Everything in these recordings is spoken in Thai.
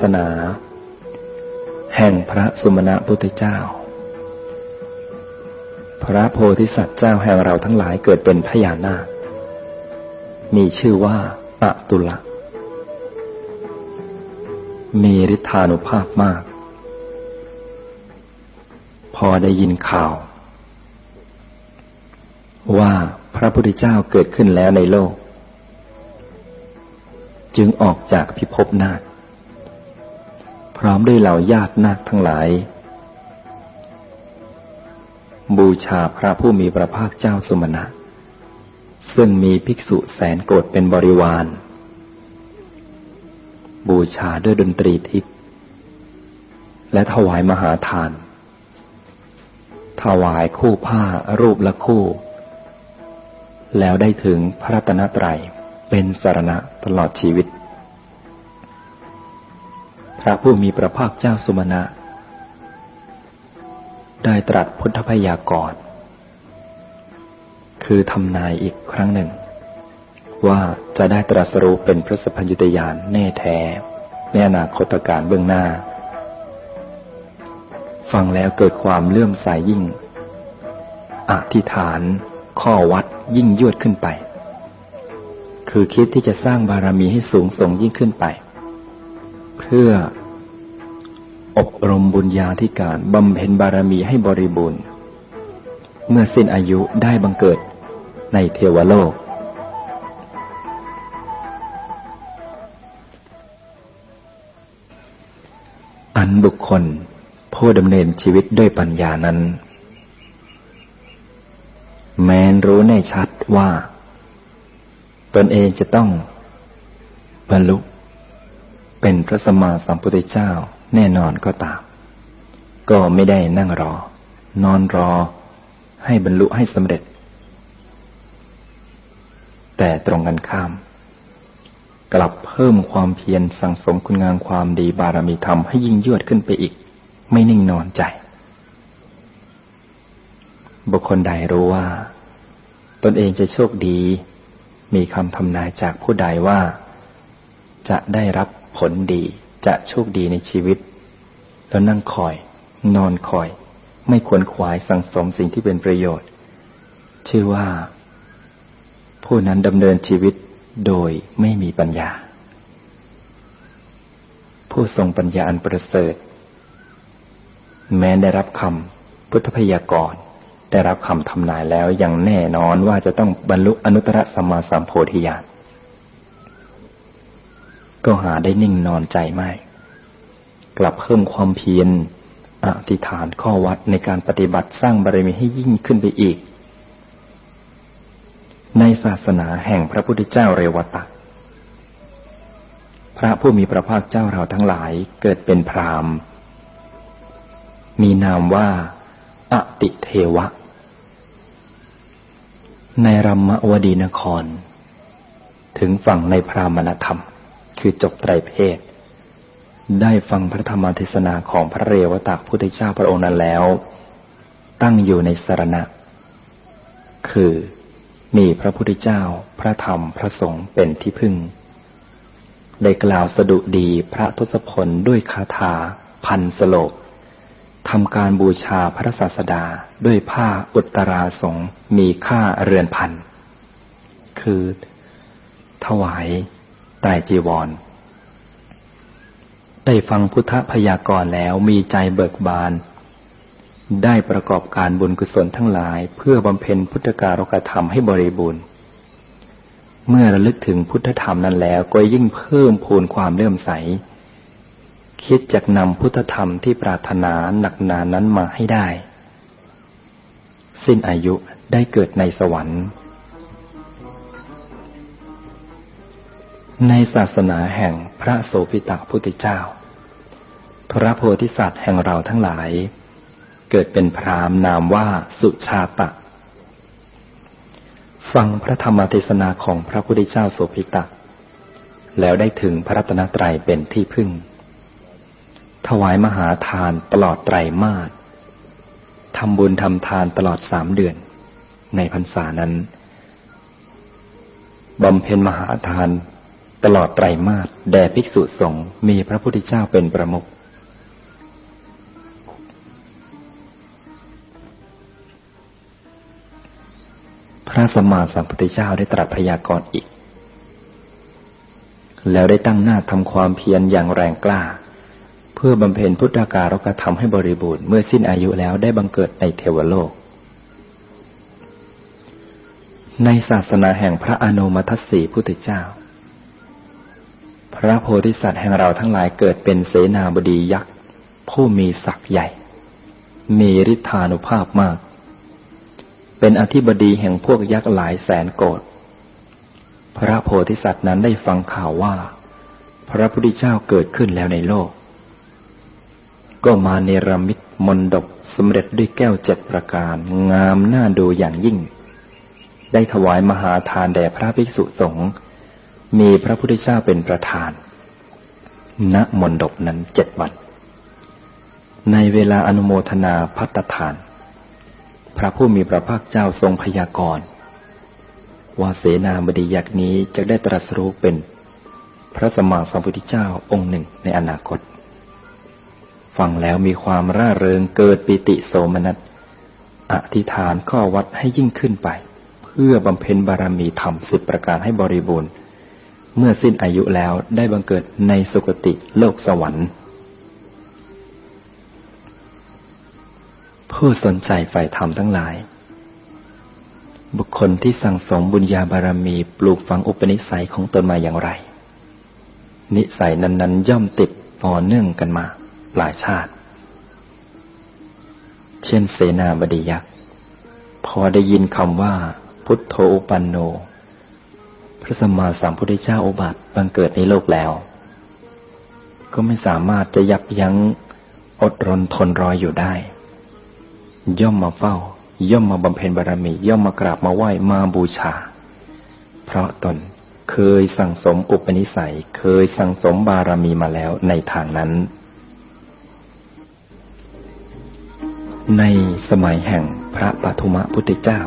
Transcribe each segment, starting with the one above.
ศาสนา แห่งพระสุมาณพุทธเจ้า พระโพธิสัตว์เจ้าแห่งเราทั้งหลายเกิดเป็นพญานาค มีชื่อว่าปะตุละ มีฤทธานุภาพมาก พอได้ยินข่าว ว่าพระพุทธเจ้าเกิดขึ้นแล้วในโลก จึงออกจากพิภพนาค พร้อมด้วยเหล่าญาตินาคทั้งหลาย บูชาพระผู้มีพระภาคเจ้าสมณะ ซึ่งมีภิกษุแสนโกรธเป็นบริวาร บูชาด้วยดนตรีทิพย์และถวายมหาทาน ถวายคู่ผ้ารูปละคู่ แล้วได้ถึงพระตนตรัยเป็นสารณะตลอดชีวิต ระผู้มีพระภาคเจ้าสุมาณะ ได้ตรัสพุทธพยากรณ์คือทำนายอีกครั้งหนึ่ง ว่าจะได้ตรัสรู้เป็นพระสัพพัญญุตยานแน่แท้ ในอนาคตการเบื้องหน้า ฟังแล้วเกิดความเลื่อมใสยยิ่ง อธิษฐานข้อวัดยิ่งยวดขึ้นไป คือคิดที่จะสร้างบารมีให้สูงส่งยิ่งขึ้นไป เพื่อ อบรมบุญญาธิการบำเพ็ญบารมีให้บริบูรณ์ เมื่อสิ้นอายุได้บังเกิดในเทวโลก อันบุคคลผู้ดำเนินชีวิตด้วยปัญญานั้น แม้นรู้แน่ชัดว่า ตนเองจะต้องบรรลุเป็นพระสมมาสัมพุทธเจ้า แน่นอนก็ตาม ก็ไม่ได้นั่งรอ นอนรอให้บรรลุให้สำเร็จ แต่ตรงกันข้าม กลับเพิ่มความเพียรสั่งสมคุณงามความดีบารมีธรรมให้ยิ่งยวดขึ้นไปอีก ไม่นิ่งนอนใจ บุคคลใดรู้ว่า ตนเองจะโชคดี มีคำทำนายจากผู้ใดว่า จะได้รับผลดี จะโชคดีในชีวิต แล้วนั่งคอย นอนคอย ไม่ควรขวายสั่งสมสิ่งที่เป็นประโยชน์ ชื่อว่า ผู้นั้นดำเนินชีวิตโดยไม่มีปัญญา ผู้ทรงปัญญาอันประเสริฐ แม้ได้รับคำพุทธพยากรณ์ได้รับคำทำนายแล้วอย่างแน่นอนว่าจะต้องบรรลุอนุตตรสัมมาสัมโพธิญาณ ก็หาได้นิ่งนอนใจไม่ กลับเพิ่มความเพียรอธิษฐานข้อวัดในการปฏิบัติสร้างบารมีให้ยิ่งขึ้นไปอีก ในศาสนาแห่งพระพุทธเจ้าเรวตะ พระผู้มีพระภาคเจ้าเราทั้งหลายเกิดเป็นพรามมีนามว่าอติเทวะ ในรัมมวดีนคร ถึงฝั่งในพรามณธรรม คือจบไตรเพศ ได้ฟังพระธรรมเทศนาของพระเรวตากพุทธเจ้าพระองค์นั้นแล้ว ตั้งอยู่ในสารณะ คือมีพระพุทธเจ้า พระธรรมพระสงฆ์เป็นที่พึ่ง ได้กล่าวสดุดีพระทศพลด้วยคาถา พันสโลกทำการบูชาพระศาสดาด้วยผ้าอุตราสงมีค่าเรือนพัน คือ ถวาย ไตรจีวร ได้ฟังพุทธพยากรณ์แล้วมีใจเบิกบาน ได้ประกอบการบุญกุศลทั้งหลาย เพื่อบำเพ็ญพุทธการกธรรมให้บริบูรณ์ เมื่อระลึกถึงพุทธธรรมนั้นแล้วก็ยิ่งเพิ่มพูนความเลื่อมใส คิดจะนำพุทธธรรมที่ปรารถนาหนักหนานั้นมาให้ได้ สิ้นอายุได้เกิดในสวรรค์ ในศาสนาแห่งพระโสพิตาพุทธเจ้า พระโพธิสัตว์แห่งเราทั้งหลาย เกิดเป็นพรามนามว่าสุชาตะ ฟังพระธรรมเทศนาของพระพุทธเจ้าโสพิตะ แล้วได้ถึงพระรัตนตรัยเป็นที่พึ่ง ถวายมหาทานตลอดไตรมาสทำบุญทำทานตลอดสามเดือน ในพรรษานั้นบำเพ็ญมหาทาน ตลอดไตรมาสแด่ภิกษุสงฆ์มีพระพุทธเจ้าเป็นประมุขพระสมมาสัมพุทธเจ้าได้ตรัสพยากรณ์อีก แล้วได้ตั้งหน้าทำความเพียรอย่างแรงกล้า เพื่อบำเพ็ญพุทธการกธรรมให้บริบูรณ์เมื่อสิ้นอายุแล้วได้บังเกิดในเทวโลก ในศาสนาแห่งพระอนุมัติสีพุทธเจ้า พระโพธิสัตว์แห่งเราทั้งหลายเกิดเป็นเสนาบดียักษ์ผู้มีศักย์ใหญ่ มีฤทธานุภาพมาก เป็นอธิบดีแห่งพวกยักษ์หลายแสนโกดพระโพธิสัตว์นั้นได้ฟังข่าวว่า พระพุทธเจ้าเกิดขึ้นแล้วในโลก ก็มาเนรมิตมนดกสำเร็จด้วยแก้วเจ็ดประการ งามน่าดูอย่างยิ่ง ได้ถวายมหาทานแด่พระภิกษุสงฆ์ มีพระพุทธเจ้าเป็นประธาน ณมนดกนั้นเจ็ดวัน ในเวลาอนุโมทนาพัตทาน พระผู้มีพระภาคเจ้าทรงพยากรณ์ว่าเสนาบดียักษ์นี้จะได้ตรัสรู้เป็นพระสมมาสัมพุทธเจ้าองค์หนึ่งในอนาคต ฟังแล้วมีความร่าเริงเกิดปิติโสมนัส อธิษฐานข้อวัดให้ยิ่งขึ้นไป เพื่อบำเพ็ญบารมีธรรมสิบประการให้บริบูรณ์ เมื่อสิ้นอายุแล้วได้บังเกิดในสุคติโลกสวรรค์ ผู้สนใจใฝ่ธรรมทั้งหลาย บุคคลที่สั่งสมบุญญาบารมีปลูกฝังอุปนิสัยของตนมาอย่างไร นิสัยนั้น ๆ ย่อมติดต่อเนื่องกันมาหลายชาติ เช่นเสนาบดียักษ์ พอได้ยินคำว่า พุทโธอุปันโน พระสมมาสัมพุทธเจ้าอุบัติบังเกิดในโลกแล้ว ก็ไม่สามารถจะยับยั้งอดรนทนรอยอยู่ได้ ย่อมมาเฝ้า ย่อมมาบำเพ็ญบารมี ย่อมมากราบมาไหว้มาบูชา เพราะตนเคยสั่งสมอุปนิสัย เคยสั่งสมบารมีมาแล้วในทางนั้น ในสมัยแห่งพระปฐุมพุทธเจ้า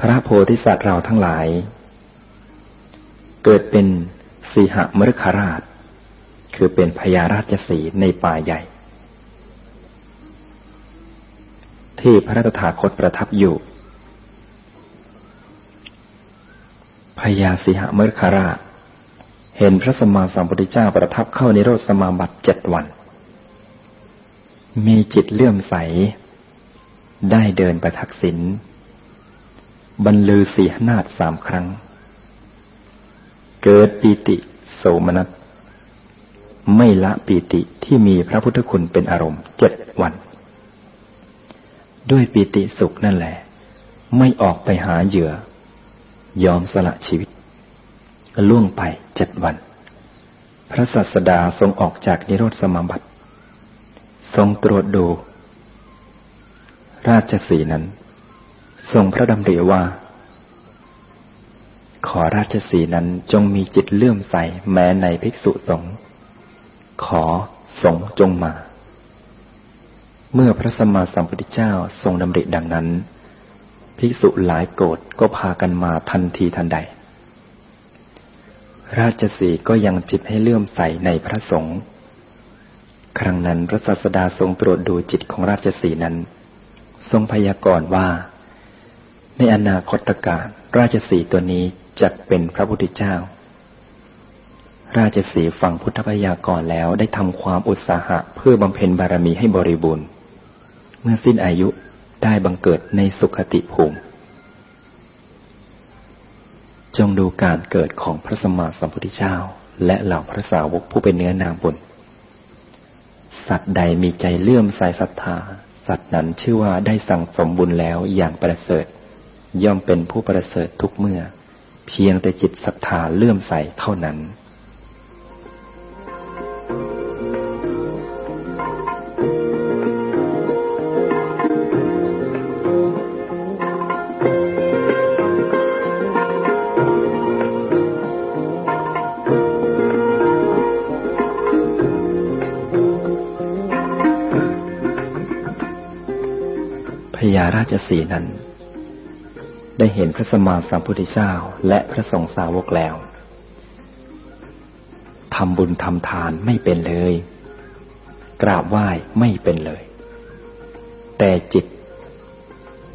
พระโพธิสัตว์เราทั้งหลาย เกิดเป็นสีหมฤคราช คือเป็นพญาราชสีในป่าใหญ่ ที่พระตถาคตประทับอยู่พญาสิหมฤคาราช เห็นพระสมมาสัมพุทธเจ้าประทับเข้าในโรสมาบัติเจ็ดวัน มีจิตเลื่อมใส ได้เดินประทักษิณ บรรลือสีหนาฏสามครั้ง เกิดปีติโสมนัสไม่ละปีติที่มีพระพุทธคุณเป็นอารมณ์เจ็ดวัน ด้วยปิติสุขนั่นแหละ ไม่ออกไปหาเหยื่อ ยอมสละชีวิต ล่วงไปเจ็ดวัน พระสัสดาทรงออกจากนิโรธสมาบัติ ทรงตรวจดู ราชสีนั้น ทรงพระดำริว่า ขอราชสีนั้นจงมีจิตเลื่อมใสแม้ในภิกษุสงฆ์ขอสงจงมา เมื่อพระสมมาสัมพุทธเจ้าทรงดำริดังนั้น ภิกษุหลายโกรธก็พากันมาทันทีทันใด ราชสีก็ยังจิตให้เลื่อมใสในพระสงฆ์ครั้งนั้นพระศาสดาทรงตรวจดูจิตของราชสีนั้น ทรงพยากรณ์ว่า ในอนาคตการราชสีตัวนี้จะเป็นพระพุทธเจ้า ราชสีฟังพุทธพยากรแล้วได้ทำความอุตสาหะเพื่อบำเพ็ญบารมีให้บริบูรณ์ เมื่อสิ้นอายุได้บังเกิดในสุขติภูมิ จงดูการเกิดของพระสมมาสัมพุทธเจ้า และเหล่าพระสาวกผู้เป็นเนื้อนาบุญ สัตว์ใดมีใจเลื่อมใสศรัทธา สัตว์นั้นชื่อว่าได้สั่งสมบุญแล้วอย่างประเสริฐ ย่อมเป็นผู้ประเสริฐทุกเมื่อ เพียงแต่จิตศรัทธาเลื่อมใสเท่านั้น พญาราชสีนั้น ได้เห็นพระสมมาสัมพุทธเจ้าและพระสงฆ์สาวกแล้วทำบุญทำทานไม่เป็นเลย กราบไหว้ไม่เป็นเลย แต่จิต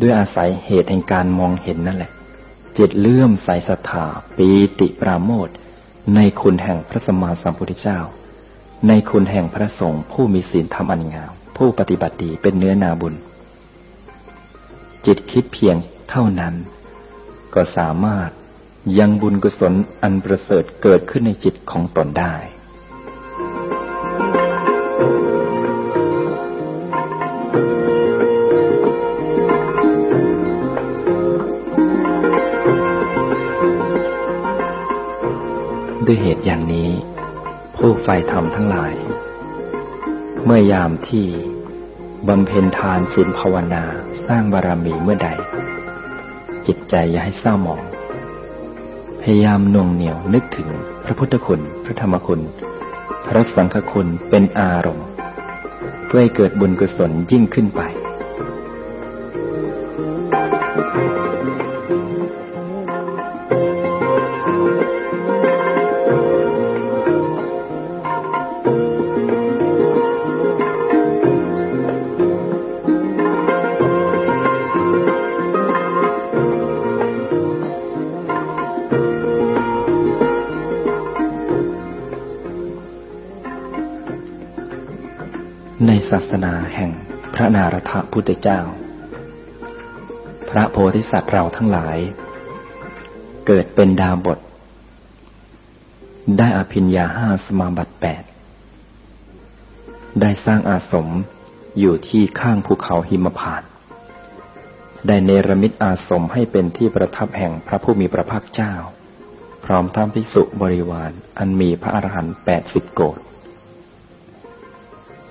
ด้วยอาศัยเหตุแห่งการมองเห็นนั่นแหละ จิตเลื่อมใสศรัทธาปีติปราโมทในคุณแห่งพระสมมาสัมพุทธเจ้า ในคุณแห่งพระสงฆ์ผู้มีศีลธรรมอันงามผู้ปฏิบัติดีเป็นเนื้อนาบุญ จิตคิดเพียงเท่านั้น ก็สามารถยังบุญกุศลอันประเสริฐเกิดขึ้นในจิตของตนได้ ด้วยเหตุอย่างนี้ ผู้ใฝ่ธรรมทั้งหลาย เมื่อยามที่บำเพ็ญทานศีลภาวนาสร้างบารมีเมื่อใด จิตใจอย่าให้เศร้าหมอง พยายามน่วงเหนียวนึกถึงพระพุทธคุณ พระธรรมคุณ พระสังฆคุณเป็นอารมณ์ เพื่อให้เกิดบุญกุศลยิ่งขึ้นไป ทธเจ้า พระโพธิสัตว์เราทั้งหลาย เกิดเป็นดาวบท ได้อภิญญาห้าสมาบัติแปดได้สร้างอาสมอยู่ที่ข้างภูเขาหิมพานได้เนรมิตอาสมให้เป็นที่ประทับแห่งพระผู้มีพระภาคเจ้า พร้อมทั้งภิกษุบริวารอันมีพระอรหันต์แปดสิบโกด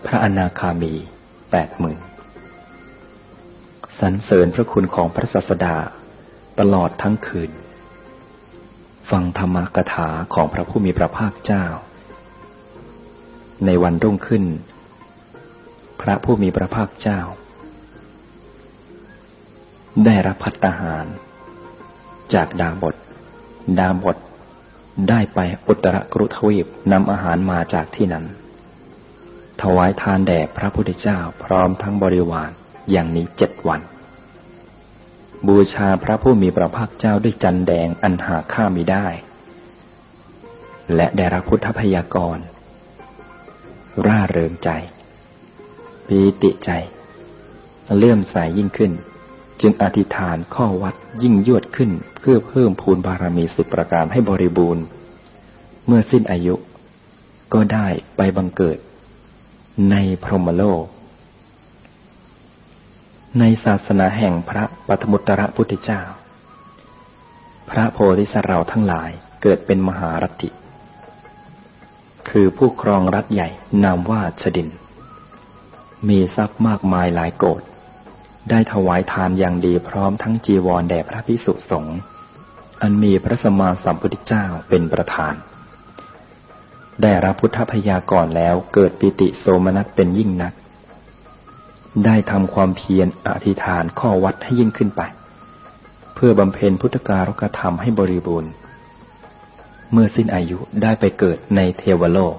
พระอนาคามีแปดหมื่น สรรเสริญพระคุณของพระศาสดา ตลอดทั้งคืน ฟังธรรมกถาของพระผู้มีพระภาคเจ้า ในวันรุ่งขึ้น พระผู้มีพระภาคเจ้า ได้รับพัตหาร จากดาบท ดาบทได้ไปอุตรกรุทวีปนำอาหารมาจากที่นั้น ถวายทานแด่พระพุทธเจ้าพร้อมทั้งบริวารอย่างนี้เจ็ดวัน บูชาพระผู้มีพระภาคเจ้าด้วยจันแดงอันหาค่ามิได้ และได้รับพุทธพยากร ร่าเริงใจ ปีติใจ เลื่อมใสยยิ่งขึ้น จึงอธิษฐานข้อวัดยิ่งยวดขึ้นเพื่อเพิ่มพูนบารมีสิบประการให้บริบูรณ์ เมื่อสิ้นอายุก็ได้ไปบังเกิด ในพรหมโลก ในศาสนาแห่งพระปฐมุตระพุทธเจ้า พระโพธิสัตว์เราทั้งหลายเกิดเป็นมหารัติ คือผู้ครองรัฐใหญ่นามว่าชดิน มีทรัพย์มากมายหลายโกดได้ถวายทานอย่างดีพร้อมทั้งจีวรแด่พระพิสุสงฆ์อันมีพระสมมาสัมพุทธเจ้าเป็นประธาน ได้รับพุทธพยากรแล้วเกิดปิติโสมนัสเป็นยิ่งนัก ได้ทำความเพียรอธิษฐานข้อวัดให้ยิ่งขึ้นไป เพื่อบำเพ็ญพุทธการกธรรมให้บริบูรณ์ เมื่อสิ้นอายุได้ไปเกิดในเทวโลก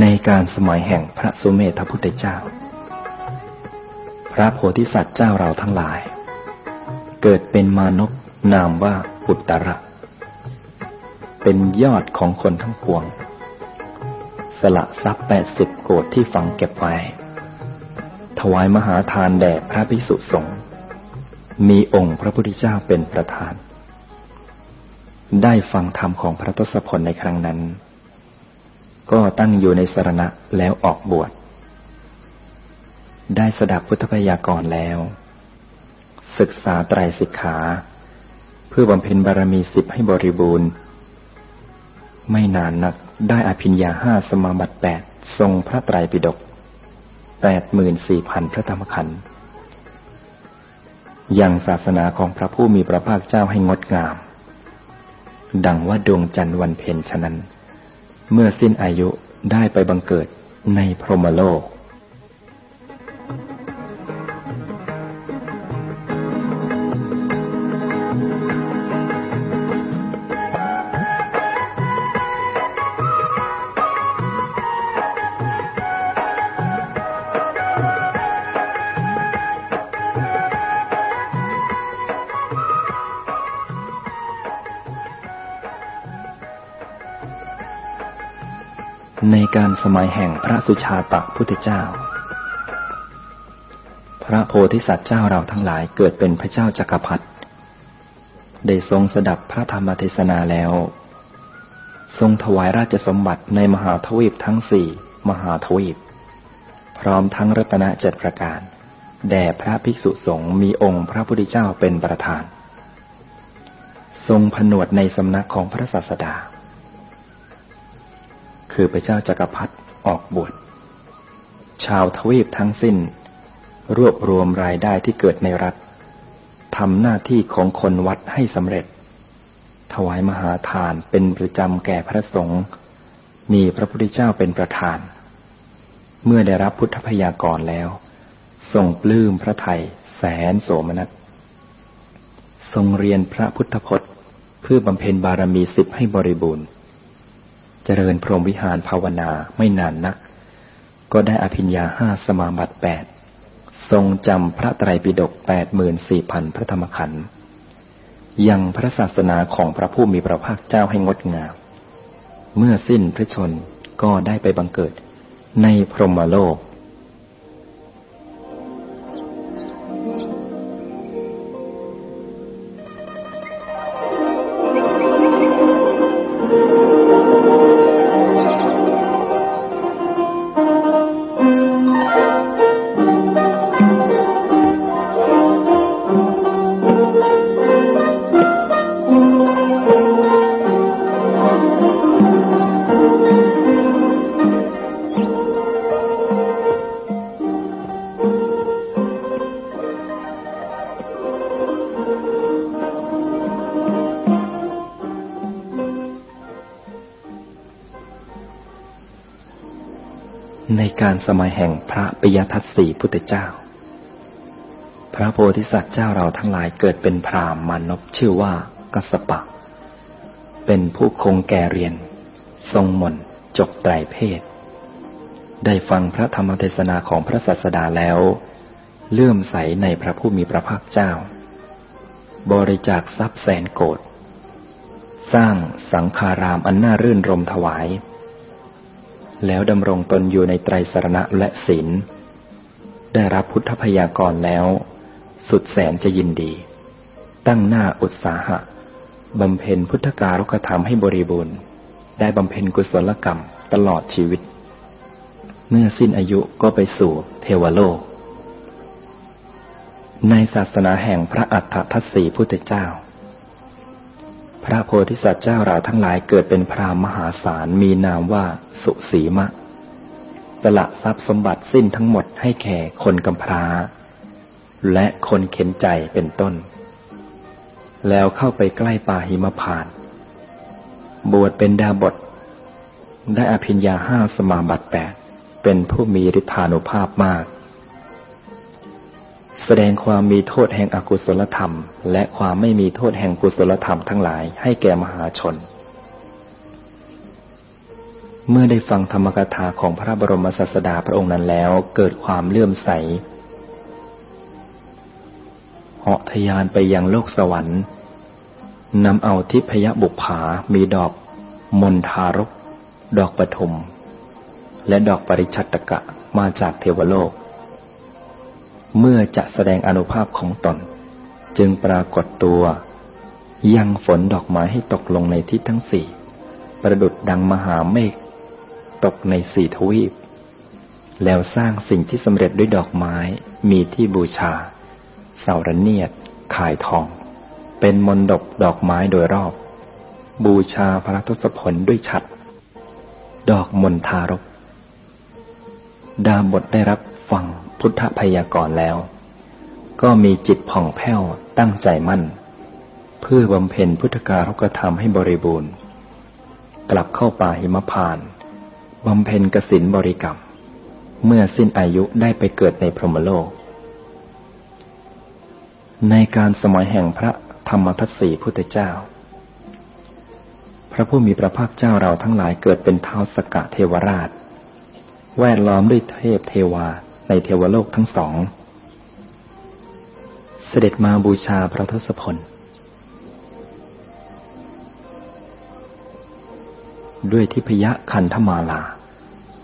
ในการสมัยแห่งพระสุเมธพุทธเจ้า พระโพธิสัตว์เจ้าเราทั้งหลาย เกิดเป็นมานพนามว่าอุตระเป็นยอดของคนทั้งปวง สละทรัพย์แปดสิบโกดที่ฝังเก็บไว้ ถวายมหาทานแด่พระภิกษุสงฆ์มีองค์พระพุทธเจ้าเป็นประธาน ได้ฟังธรรมของพระทศพลในครั้งนั้น ก็ตั้งอยู่ในสรณะแล้วออกบวช ได้สดับพุทธพยากรแล้ว ศึกษาไตรสิกขา เพื่อบำเพ็ญบารมีสิบให้บริบูรณ์ ไม่นานนักได้อภิญญาห้าสมาบัติแปดทรงพระไตรปิฎกแปดหมื่นสี่พันพระธรรมขันธ์ยังศาสนาของพระผู้มีพระภาคเจ้าให้งดงาม ดังว่าดวงจันทร์วันเพ็ญฉะนั้น เมื่อสิ้นอายุได้ไปบังเกิดในพรหมโลก สมัยแห่งพระสุชาตะพุทธเจ้า พระโพธิสัตว์เจ้าเราทั้งหลายเกิดเป็นพระเจ้าจักรพรรดิได้ทรงสดับพระธรรมเทศนาแล้ว ทรงถวายราชสมบัติในมหาทวีปทั้งสี่มหาทวีป พร้อมทั้งรัตนเจ็ดประการ แด่พระภิกษุสงฆ์มีองค์พระพุทธเจ้าเป็นประธาน ทรงผนวดในสำนักของพระศาสดา คือพระเจ้าจักรพรรดิออกบวชชาวทวีปทั้งสิ้น รวบรวมรายได้ที่เกิดในรัฐทำหน้าที่ของคนวัดให้สำเร็จ ถวายมหาทานเป็นประจำแก่พระสงฆ์มีพระพุทธเจ้าเป็นประธาน เมื่อได้รับพุทธพยากรแล้วทรงปลื้มพระไทยแสนโสมนัสทรงเรียนพระพุทธพจน์ เพื่อบำเพ็ญบารมีสิบให้บริบูรณ์ เจริญพรหมวิหารภาวนาไม่นานนัก ก็ได้อภิญญาห้าสมาบัติแปดทรงจำพระไตรปิฎกแปดหมื่นสี่พันพระธรรมขันธ์ยังพระศาสนาของพระผู้มีพระภาคเจ้าให้งดงาม เมื่อสิ้นพระชนก็ได้ไปบังเกิดในพรหมโลก สมัยแห่งพระปิยทัตสีพุทธเจ้า พระโพธิสัตว์เจ้าเราทั้งหลายเกิดเป็นพรามมานพชื่อว่ากัสปะ เป็นผู้คงแก่เรียน ทรงมนจบไตรเพศ ได้ฟังพระธรรมเทศนาของพระศาสดาแล้ว เลื่อมใสในพระผู้มีพระภาคเจ้า บริจาคทรัพย์แสนโกดสร้างสังคารามอันน่ารื่นรมถวาย แล้วดำรงตนอยู่ในไตรสรณะและศีล ได้รับพุทธพยากรแล้ว สุดแสนจะยินดี ตั้งหน้าอุตสาหะบำเพ็ญพุทธการกธรรมให้บริบูรณ์ ได้บำเพ็ญกุศลกรรมตลอดชีวิต เมื่อสิ้นอายุก็ไปสู่เทวโลก ในศาสนาแห่งพระอัฏฐทัศสีพุทธเจ้า พระโพธิสัตว์เจ้าเราทั้งหลายเกิดเป็นพรามมหาศาลมีนามว่าสุสีมะสละทรัพย์สมบัติสิ้นทั้งหมดให้แก่คนกำพร้า และคนเข็นใจเป็นต้น แล้วเข้าไปใกล้ป่าหิมพานบวชเป็นดาบท ได้อภิญญาห้าสมาบัติแปดเป็นผู้มีฤทธานุภาพมาก แสดงความมีโทษแห่งอกุศลธรรม และความไม่มีโทษแห่งกุศลธรรมทั้งหลายให้แก่มหาชน เมื่อได้ฟังธรรมกถาของพระบรมศาสดาพระองค์นั้นแล้วเกิดความเลื่อมใสเหาะทยานไปยังโลกสวรรค์นำเอาทิพยบุกผามีดอกมณฑารก ดอกปฐมและดอกปริชัตตกะมาจากเทวโลก เมื่อจะแสดงอนุภาพของตน จึงปรากฏตัว ยังฝนดอกไม้ให้ตกลงในทิศทั้งสี่ ประดุดดังมหาเมฆตกในสี่ทวีป แล้วสร้างสิ่งที่สำเร็จด้วยดอกไม้มีที่บูชา เสาระเนียดขายทอง เป็นมนดกดอกไม้โดยรอบ บูชาพระทศพลด้วยฉัด ดอกมณฑารก ดาบทได้รับฟัง พุทธพยากรแล้ว ก็มีจิตผ่องแผ้วตั้งใจมั่น เพื่อบำเพ็ญพุทธการกธรรมให้บริบูรณ์ กลับเข้าป่าหิมพานบำเพ็ญกสินบริกรรม เมื่อสิ้นอายุได้ไปเกิดในพรหมโลก ในการสมัยแห่งพระธรรมทัตสีพุทธเจ้า พระผู้มีพระภาคเจ้าเราทั้งหลายเกิดเป็นเท้าสกะเทวราช แวดล้อมด้วยเทพเทวา ในเทวโลกทั้งสอง เสด็จมาบูชาพระทศพล ด้วยทิพยคันธมาลา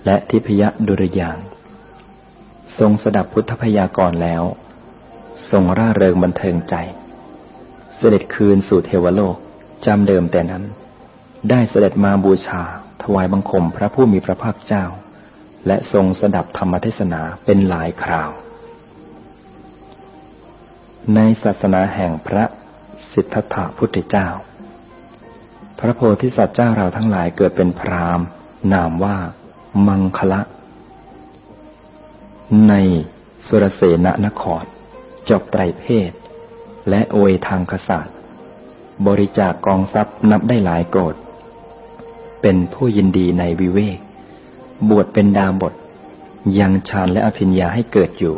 และทิพยดุรยาง ทรงสดับพุทธพยากรแล้ว ทรงร่าเริงบันเทิงใจ เสด็จคืนสู่เทวโลกจำเดิมแต่นั้น ได้เสด็จมาบูชาถวายบังคมพระผู้มีพระภาคเจ้า และทรงสดับธรรมเทศนาเป็นหลายคราว ในศาสนาแห่งพระสิทธัตถพุทธเจ้า พระโพธิสัตว์เจ้าเราทั้งหลายเกิดเป็นพราหมณ์ นามว่า มังคละ ในสุรเสนนคร จบไตรเพศ และโอยทางกษัตริย์ บริจาคกองทรัพย์นับได้หลายโกรดเป็นผู้ยินดีในวิเวก บวชเป็นดาบทยังฌานและอภิญญาให้เกิดอยู่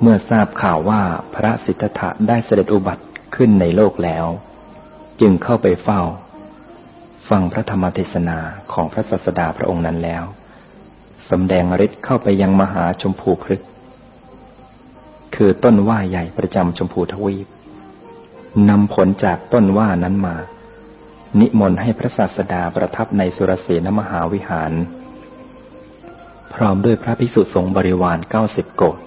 เมื่อทราบข่าวว่าพระสิทธัตถะได้เสด็จอุบัติขึ้นในโลกแล้ว จึงเข้าไปเฝ้า ฟังพระธรรมเทศนาของพระศาสดาพระองค์นั้นแล้วสำแดงฤทธิ์เข้าไปยังมหาชมพูพฤกษ์คือต้นว่าใหญ่ประจำชมพูทวีปนำผลจากต้นว่านั้นมา นิมนต์ให้พระศาสดาประทับในสุรเสนมหาวิหาร พร้อมด้วยพระภิกษุสงฆ์บริวารเก้าสิบโกด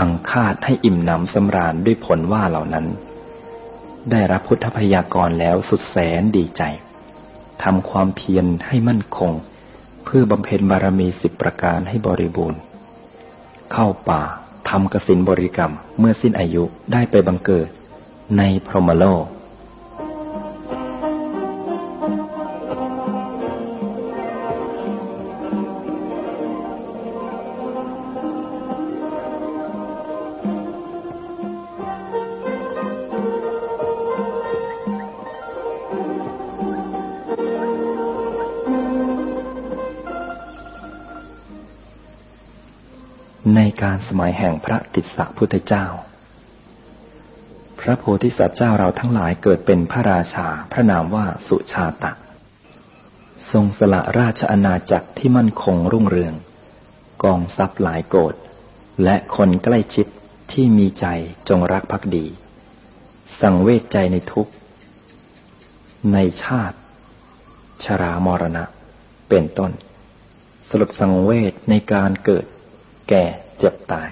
อังคาดให้อิ่มหนำสำราญด้วยผลว่าเหล่านั้น ได้รับพุทธพยากรแล้วสุดแสนดีใจทำความเพียรให้มั่นคง เพื่อบำเพ็ญบารมีสิบประการให้บริบูรณ์ เข้าป่าทำกสินบริกรรมเมื่อสิ้นอายุได้ไปบังเกิด ในพรหมโลก มัยแห่งพระติสสะพุทธเจ้า พระโพธิสัตว์เจ้าเราทั้งหลายเกิดเป็นพระราชาพระนามว่าสุชาตะ ทรงสละราชอาณาจักรที่มั่นคงรุ่งเรือง กองทรัพย์หลายโกดและคนใกล้ชิดที่มีใจจงรักภักดี สังเวชใจในทุกในชาติ ชรามรณะ เป็นต้นสรุปสังเวชในการเกิด แก่เจ็บตาย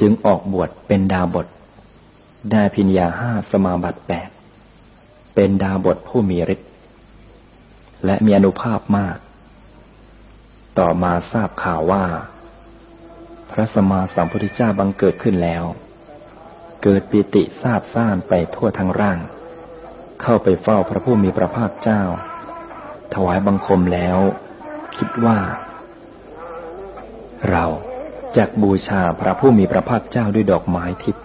จึงออกบวชเป็นดาบท ได้พิญญาห้าสมาบัติแปดเป็นดาบทผู้มีฤทธิ์และมีอนุภาพมาก ต่อมาทราบข่าวว่า พระสมมาสัมพุทธเจ้าบังเกิดขึ้นแล้ว เกิดปิติทราบซ่านไปทั่วทั้งร่าง เข้าไปเฝ้าพระผู้มีพระภาคเจ้า ถวายบังคมแล้ว คิดว่า เรา จากบูชาพระผู้มีพระภาคเจ้าด้วยดอกไม้ทิพย์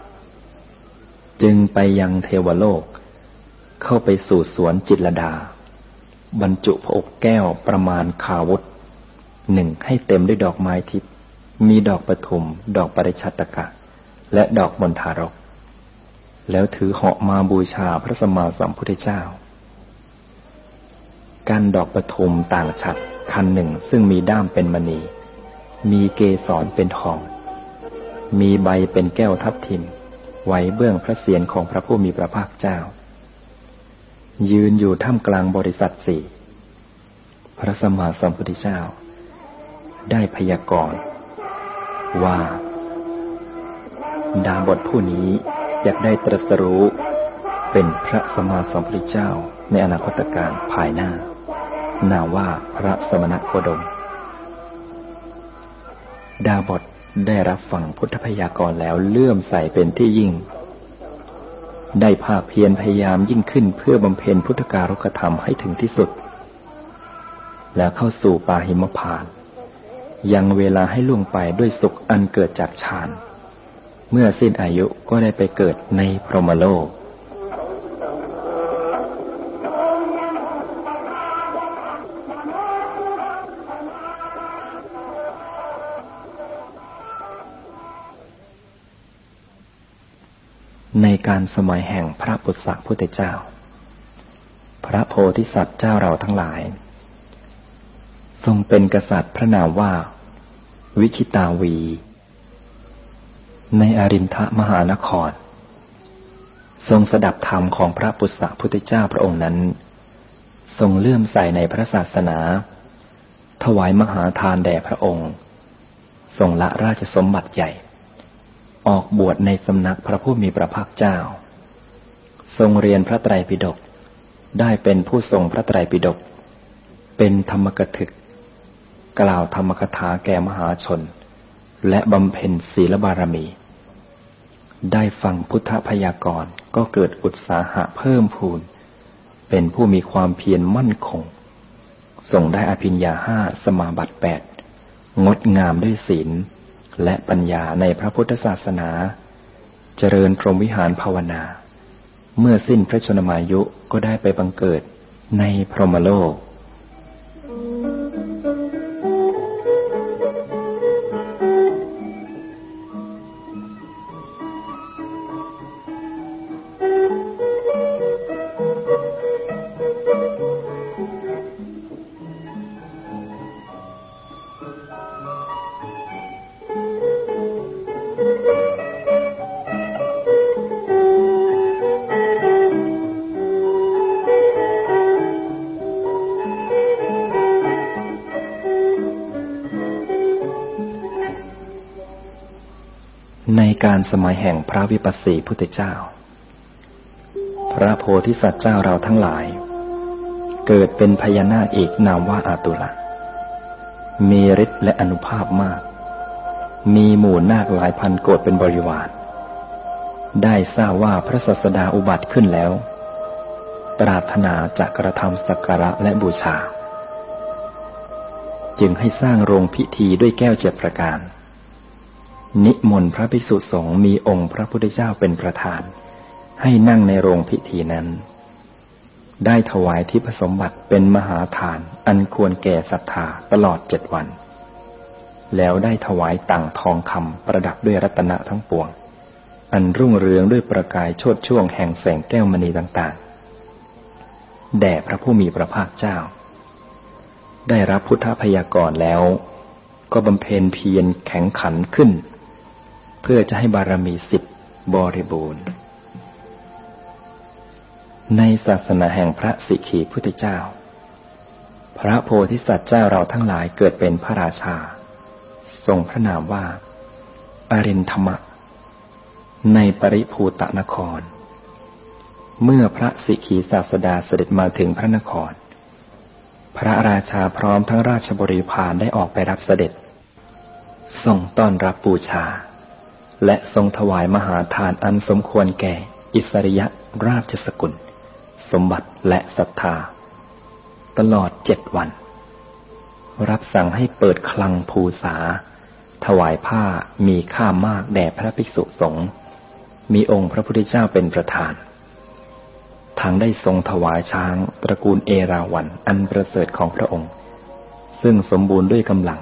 จึงไปยังเทวโลก เข้าไปสู่สวนจิตรดา บรรจุพระอกแก้วประมาณคาวุธหนึ่งให้เต็มด้วยดอกไม้ทิพย์มีดอกปทุม ดอกปริชัตกะ และดอกมณฑารก แล้วถือเหาะมาบูชาพระสมมาสัมพุทธเจ้า การดอกปทุมต่างฉัดคันหนึ่งซึ่งมีด้ามเป็นมณี มีเกสรเป็นทอง มีใบเป็นแก้วทับทิม ไว้เบื้องพระเศียรของพระผู้มีพระภาคเจ้า ยืนอยู่ท่ามกลางบริษัทสี่ พระสมมาสัมพุทธเจ้า ได้พยากรณ์ว่า ดาบทผู้นี้อยากได้ตรัสรู้เป็นพระสมมาสัมพุทธเจ้าในอนาคตการภายหน้า นาว่าพระสมณโคดม ดาบทได้รับฟังพุทธพยากรแล้วเลื่อมใสเป็นที่ยิ่ง ได้ภาคเพียรพยายามยิ่งขึ้นเพื่อบำเพ็ญพุทธการกธรรมให้ถึงที่สุด แล้วเข้าสู่ป่าหิมพาน ยังเวลาให้ล่วงไปด้วยสุขอันเกิดจากฌาน เมื่อสิ้นอายุก็ได้ไปเกิดในพรหมโลก ในการสมัยแห่งพระปุตสะพุทธเจ้า พระโพธิสัตว์เจ้าเราทั้งหลาย ทรงเป็นกษัตริย์พระนามว่า วิชิตาวี ในอรินทะมหานคร ทรงสดับธรรมของพระปุษสพุทธเจ้าพระองค์นั้น ทรงเลื่อมใสในพระศาสนา ถวายมหาทานแด่พระองค์ ทรงละราชสมบัติใหญ่ ออกบวชในสำนักพระผู้มีพระภาคเจ้า ทรงเรียนพระไตรปิฎกได้เป็นผู้ทรงพระไตรปิฎกเป็นธรรมกถึก กล่าวธรรมกถาแก่มหาชน และบำเพ็ญศีลบารมี ได้ฟังพุทธพยากรณ์ก็เกิดอุตสาหะเพิ่มพูน เป็นผู้มีความเพียรมั่นคง ส่งได้อภิญญาห้าสมาบัติแปดงดงามด้วยศีล และปัญญาในพระพุทธศาสนา เจริญพรหมวิหารภาวนา เมื่อสิ้นพระชนมายุก็ได้ไปบังเกิดในพรหมโลก การสมัยแห่งพระวิปัสสีพุทธเจ้า พระโพธิสัตว์เจ้าเราทั้งหลาย เกิดเป็นพญานาคอีกนามว่าอาตุละ มีฤทธิ์และอนุภาพมาก มีหมู่นาคหลายพันโกดเป็นบริวาร ได้ทราบว่าพระศาสดาอุบัติขึ้นแล้ว ปรารถนาจะกระทำสักการะและบูชา จึงให้สร้างโรงพิธีด้วยแก้วเจ็ดประการ นิมนต์พระภิกษุสงฆ์มีองค์พระพุทธเจ้าเป็นประธาน ให้นั่งในโรงพิธีนั้น ได้ถวายทิพสมบัติเป็นมหาทานอันควรแก่ศรัทธาตลอดเจ็ดวัน แล้วได้ถวายต่างทองคำประดับด้วยรัตนะทั้งปวง อันรุ่งเรืองด้วยประกายโชดช่วงแห่งแสงแก้วมณีต่างๆ แด่พระผู้มีพระภาคเจ้า ได้รับพุทธพยากรแล้ว ก็บำเพ็ญเพียรแข็งขันขึ้น เพื่อจะให้บารมีสิบบริบูรณ์ ในศาสนาแห่งพระสิกขีพุทธเจ้า พระโพธิสัตว์เจ้าเราทั้งหลายเกิดเป็นพระราชา ทรงพระนามว่าอรินธรรมะ ในปริภูตนคร เมื่อพระสิกขีศาสดาเสด็จมาถึงพระนคร พระราชาพร้อมทั้งราชบริพารได้ออกไปรับเสด็จส่งต้อนรับบูชา และทรงถวายมหาทานอันสมควรแก่ อิสริยะราชสกุล สมบัติและศรัทธา ตลอดเจ็ดวัน รับสั่งให้เปิดคลังภูษา ถวายผ้ามีค่ามากแด่พระภิกษุสงฆ์มีองค์พระพุทธเจ้าเป็นประธานทั้งได้ทรงถวายช้างตระกูลเอราวันอันประเสริฐของพระองค์ ซึ่งสมบูรณ์ด้วยกำลัง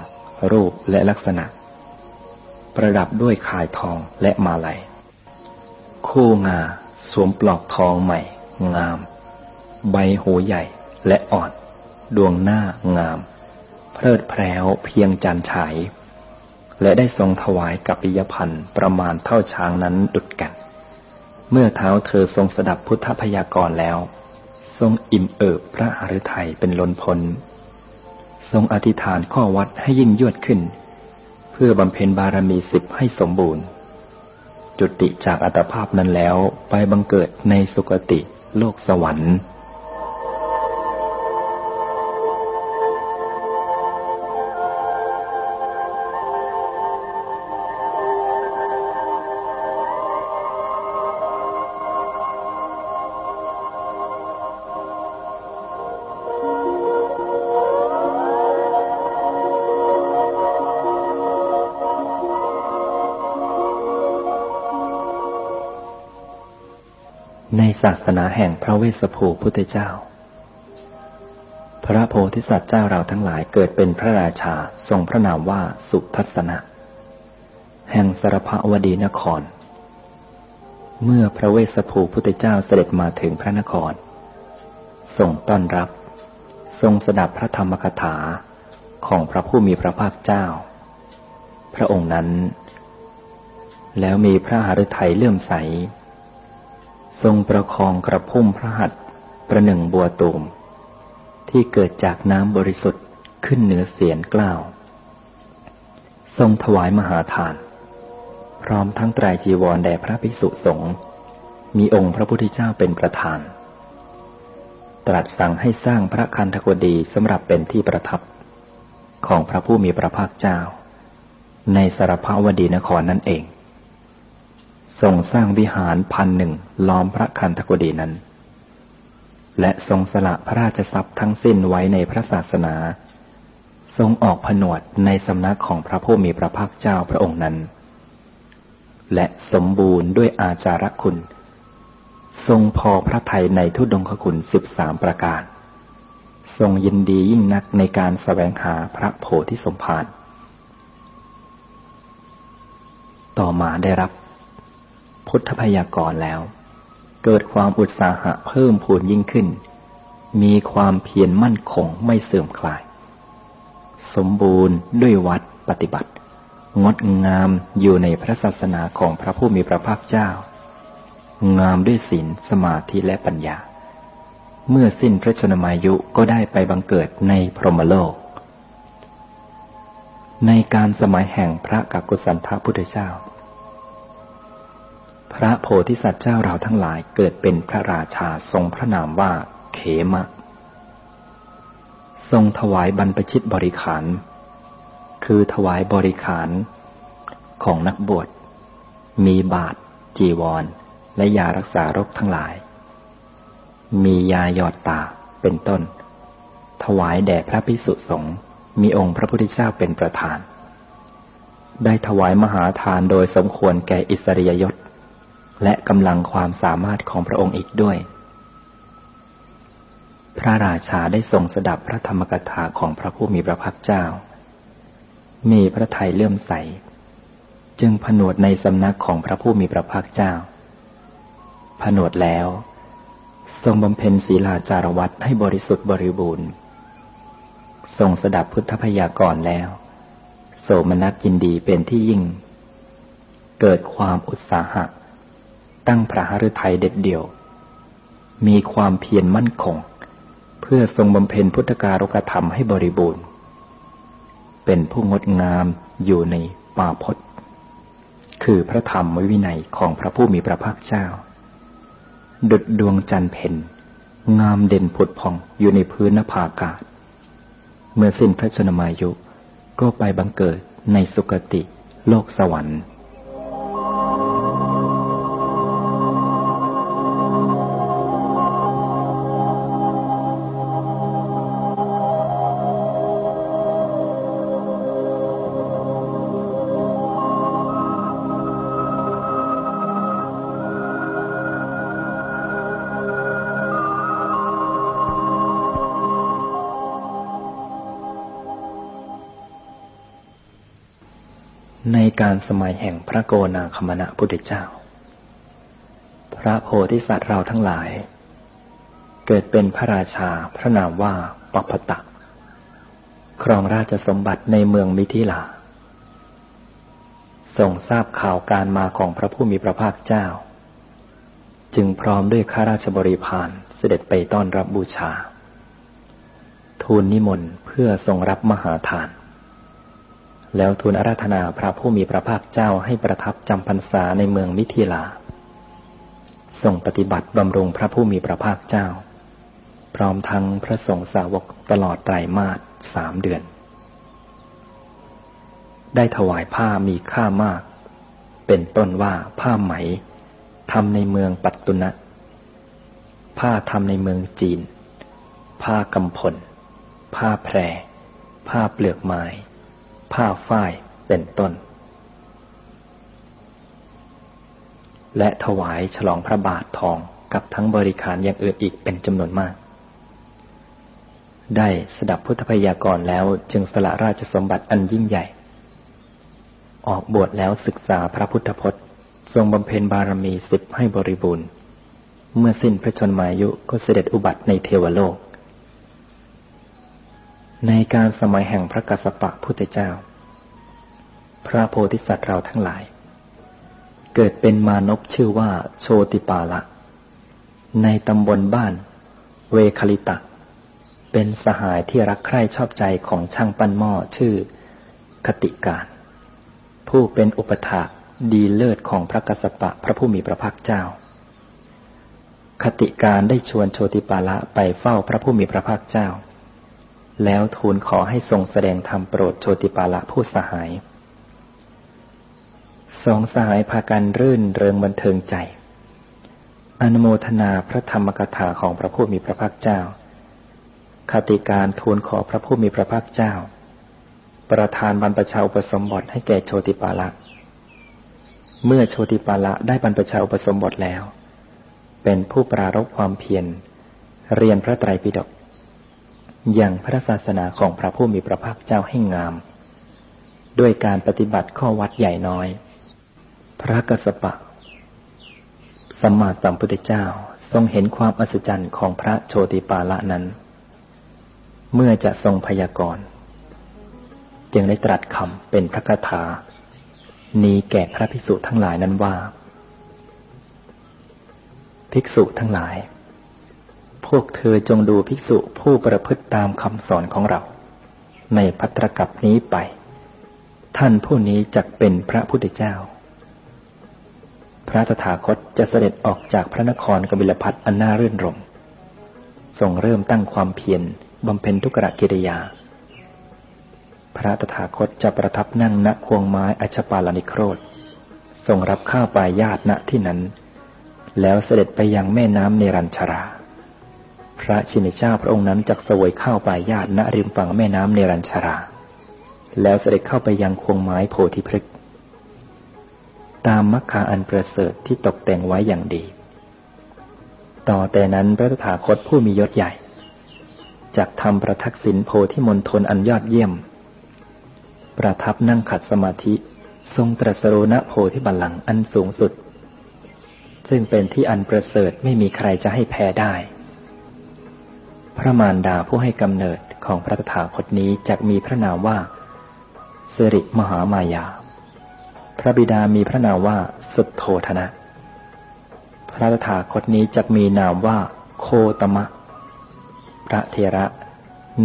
รูปและลักษณะ ประดับด้วยขายทองและมาลัย คู่งาสวมปลอกทองใหม่ งาม ใบหูใหญ่และอ่อน ดวงหน้างาม เพลิดแพรวเพียงจันฉาย และได้ทรงถวายกับปิยพันธ์ประมาณเท่าช้างนั้นดุดกัน เมื่อเท้าเธอทรงสดับพุทธพยากรแล้ว ทรงอิ่มเอิบพระหฤทัยเป็นล้นพ้นทรงอธิษฐานข้อวัดให้ยิ่งยวดขึ้น พื่อบำเพ็ญบารมีสิบให้สมบูรณ์ จุติจากอัตภาพนั้นแล้วไปบังเกิดในสุคติโลกสวรรค์ ศาสนาแห่งพระเวสสุภูพุทธเจ้า พระโพธิสัตว์เจ้าเราทั้งหลายเกิดเป็นพระราชาทรงพระนามว่าสุทัศนะ แห่งสรพวดีนคร เมื่อพระเวสสุภูพุทธเจ้าเสด็จมาถึงพระนครทรงต้อนรับ ทรงสดับพระธรรมกถาของพระผู้มีพระภาคเจ้า พระองค์นั้น แล้วมีพระหฤทัยเลื่อมใส ทรงประคองกระพุ่มพระหัตถ์ประหนึ่งบัวตูม ที่เกิดจากน้ำบริสุทธิ์ขึ้นเหนือเสียนกล้าว ทรงถวายมหาทาน พร้อมทั้งไตรจีวรแด่พระภิกษุสงฆ์มีองค์พระพุทธเจ้าเป็นประธาน ตรัสสั่งให้สร้างพระคันธกดีสำหรับเป็นที่ประทับ ของพระผู้มีพระภาคเจ้า ในสารพาวดีนครนั่นเอง ทรงสร้างวิหารพันหนึ่งล้อมพระคันธกุฎีนั้น และทรงสละพระราชทรัพย์ทั้งสิ้นไว้ในพระศาสนา ทรงออกผนวดในสำนักของพระผู้มีพระภาคเจ้าพระองค์นั้น และสมบูรณ์ด้วยอาจารคุณ ทรงพอพระทัยในทุดงคคุณสิบสามประการ ทรงยินดียิ่งนักในการสแสวงหาพระโพธิสมภารต่อมาได้รับ พุทธพยากรแล้ว เกิดความอุตสาหะเพิ่มพูนยิ่งขึ้น มีความเพียรมั่นคงไม่เสื่อมคลาย สมบูรณ์ด้วยวัดปฏิบัติ งดงามอยู่ในพระศาสนาของพระผู้มีพระภาคเจ้า งามด้วยศีลสมาธิและปัญญา เมื่อสิ้นพระชนมายุก็ได้ไปบังเกิดในพรหมโลก ในการสมัยแห่งพระกักกุสันทพุทธเจ้า พระโพธิสัตว์เจ้าเราทั้งหลายเกิดเป็นพระราชาทรงพระนามว่าเขมะ ทรงถวายบรรพชิตบริขาร คือถวายบริขารของนักบวช มีบาท จีวร และยารักษาโรคทั้งหลาย มียาหยอดตาเป็นต้น ถวายแด่พระพิสุสงฆ์มีองค์พระพุทธเจ้าเป็นประธาน ได้ถวายมหาทานโดยสมควรแก่อิสริยยศ และกำลังความสามารถของพระองค์อีกด้วย พระราชาได้ทรงสดับพระธรรมกถาของพระผู้มีพระภาคเจ้า มีพระทัยเลื่อมใส จึงผนวดในสำนักของพระผู้มีพระภาคเจ้า ผนวดแล้ว ทรงบำเพ็ญศีลาจารวัตให้บริสุทธิ์บริบูรณ์ ทรงสดับพุทธพยากรแล้ว โสมนัสยินดีเป็นที่ยิ่ง เกิดความอุตสาหะ ตั้งพระหฤทัยเด็ดเดี่ยว มีความเพียรมั่นคง เพื่อทรงบำเพ็ญพุทธการกธรรมให้บริบูรณ์ เป็นผู้งดงามอยู่ในป่าพจน์คือพระธรรมวินัยของพระผู้มีพระภาคเจ้า ดุดดวงจันทร์เพ็ญงามเด่นผุดผ่องอยู่ในพื้นนภาอากาศ เมื่อสิ้นพระชนมายุก็ไปบังเกิดในสุคติโลกสวรรค์ นสมัยแห่งพระโกนาคมณะพุทธเจ้า พระโพธิสัตว์เราทั้งหลาย เกิดเป็นพระราชาพระนามว่าปปตะครองราชสมบัติในเมืองมิถิลาทรงทราบข่าวการมาของพระผู้มีพระภาคเจ้า จึงพร้อมด้วยข้าราชบริพารเสด็จไปต้อนรับบูชา ทูลนิมนต์เพื่อทรงรับมหาทาน แล้วทูลอาราธนาพระผู้มีพระภาคเจ้าให้ประทับจำพรรษาในเมืองมิถิลาทรงปฏิบัติบำรุงพระผู้มีพระภาคเจ้า พร้อมทั้งพระสงฆ์สาวกตลอดไตรมาสสามเดือน ได้ถวายผ้ามีค่ามาก เป็นต้นว่าผ้าไหมทำในเมืองปัตตุนะผ้าทำในเมืองจีน ผ้ากำพล ผ้าแพร ผ้าเปลือกไม้ ผ้าฝ้ายเป็นต้น และถวายฉลองพระบาททองกับทั้งบริขารอย่างอื่นอีกเป็นจำนวนมาก ได้สดับพุทธพยากรแล้วจึงสละราชสมบัติอันยิ่งใหญ่ ออกบวชแล้วศึกษาพระพุทธพจน์ ทรงบำเพ็ญบารมีสิบให้บริบูรณ์ เมื่อสิ้นพระชนมายุก็เสด็จอุบัติในเทวโลก ในการสมัยแห่งพระกัสสปะพุทธเจ้า พระโพธิสัตว์เราทั้งหลาย เกิดเป็นมานพชื่อว่าโชติปาละ ในตำบลบ้าน เวคลิตะ เป็นสหายที่รักใคร่ชอบใจของช่างปั้นหม้อชื่อ คติการ ผู้เป็นอุปถาดีเลิศของพระกสปะพระผู้มีพระภาคเจ้า คติการได้ชวนโชติปาละไปเฝ้าพระผู้มีพระภาคเจ้า แล้วทูลขอให้ทรงแสดงธรรมโปรดโชติปาละผู้สหาย สองสหายพากันรื่นเริงบันเทิงใจ อนุโมทนาพระธรรมกถาของพระผู้มีพระภาคเจ้าคติการทูลขอพระผู้มีพระภาคเจ้า ประทานบรรพชาอุปสมบทให้แก่โชติปาละ เมื่อโชติปาละได้บรรพชาอุปสมบทแล้ว เป็นผู้ปรารบความเพียรเรียนพระไตรปิฎก อย่างพระศาสนาของพระผู้มีพระภาคเจ้าให้งาม ด้วยการปฏิบัติข้อวัดใหญ่น้อย พระกสสปะสัมมาสัมพุทธเจ้าทรงเห็นความอัศจรรย์ของพระโชติปาละนั้น เมื่อจะทรงพยากรณ์จึงได้ตรัสคำเป็นพระคาถา นี้แก่พระภิกษุทั้งหลายนั้นว่า ภิกษุทั้งหลาย พวกเธอจงดูภิกษุผู้ประพฤติตามคำสอนของเรา ในพัตรกับนี้ไป ท่านผู้นี้จักเป็นพระพุทธเจ้า พระตถาคตจะเสด็จออกจากพระนครกบิลพัทอันน่ารื่นรมทรงเริ่มตั้งความเพียรบำเพ็ญทุกรกิริยา พระตถาคตจะประทับนั่งณควงไม้อัชปาลนิโครธทรงรับข้าวปลายญาติณที่นั้น แล้วเสด็จไปยังแม่น้ำเนรัญชรา ระชินเจ้าพระองค์นั้นจักสวยข้าวปลายญาติณริมฝั่งแม่น้ำเนรัญชรา แล้วเสด็จเข้าไปยังควงไม้โพธิพฤกษ์ตามมัคคาอันประเสริฐที่ตกแต่งไว้อย่างดี ต่อแต่นั้นพระตถาคตผู้มียศใหญ่จากทำประทักษิณโพธิมณฑลอันยอดเยี่ยม ประทับนั่งขัดสมาธิทรงตรัสรู้ณโพธิบัลลังก์อันสูงสุด ซึ่งเป็นที่อันประเสริฐไม่มีใครจะให้แพ้ได้ พระมารดาผู้ให้กำเนิดของพระตถาคตนี้จะมีพระนามว่าสิริมหามายา พระบิดามีพระนามว่าสุดโทธนะ พระตถาคตนี้จะมีนามว่าโคตมะ พระเทระ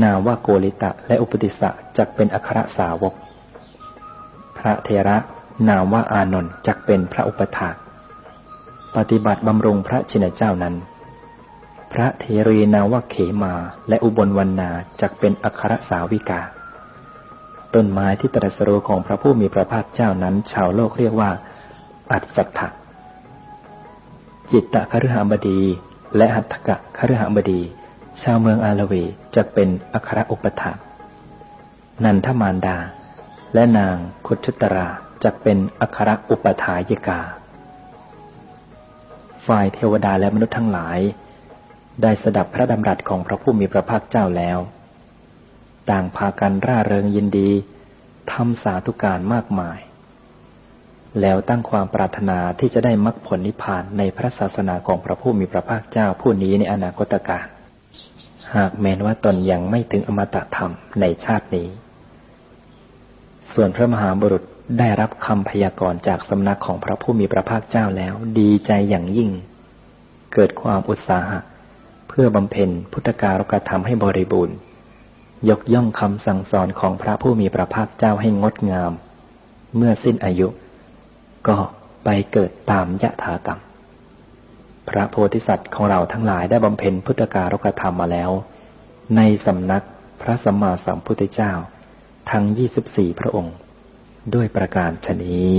นามว่าโกริตะและอุปติสะจักเป็นอัครสาวก พระเทระนามว่าอานนท์จักเป็นพระอุปถาปฏิบัติบำรุงพระชินเจ้านั้น พระเทรีนาวเขมาและอุบลวันนาจักเป็นอัครสาวิกา ต้นไม้ที่ตรัสรู้ของพระผู้มีพระภาคเจ้านั้น ชาวโลกเรียกว่า อัศถะจิตตะคฤหบดี และหัตถกะคฤหบดี ชาวเมืองอาลเวจะเป็นอัครอุปถานันทมารดา และนางคุชุตราจะเป็นอัครอุปถายิกา ฝ่ายเทวดาและมนุษย์ทั้งหลาย ได้สดับพระดำรัสของพระผู้มีพระภาคเจ้าแล้ว ต่างพากันร่าเริงยินดีทำสาธุการมากมาย แล้วตั้งความปรารถนาที่จะได้มรรคผลนิพพานในพระศาสนาของพระผู้มีพระภาคเจ้าผู้นี้ในอนาคตการหากแม้นว่าตนยังไม่ถึงอมตะธรรมในชาตินี้ ส่วนพระมหาบุรุษได้รับคำพยากรณ์จากสำนักของพระผู้มีพระภาคเจ้าแล้วดีใจอย่างยิ่ง เกิดความอุตสาหะ เพื่อบำเพ็ญพุทธการกธรรมให้บริบูรณ์ ยกย่องคำสั่งสอนของพระผู้มีพระภาคเจ้าให้งดงาม เมื่อสิ้นอายุ ก็ไปเกิดตามยะถากรรม พระโพธิสัตว์ของเราทั้งหลายได้บำเพ็ญพุทธการกธรรมมาแล้ว ในสำนักพระสัมมาสัมพุทธเจ้า ทั้งยี่สิบสี่พระองค์ ด้วยประการชนี้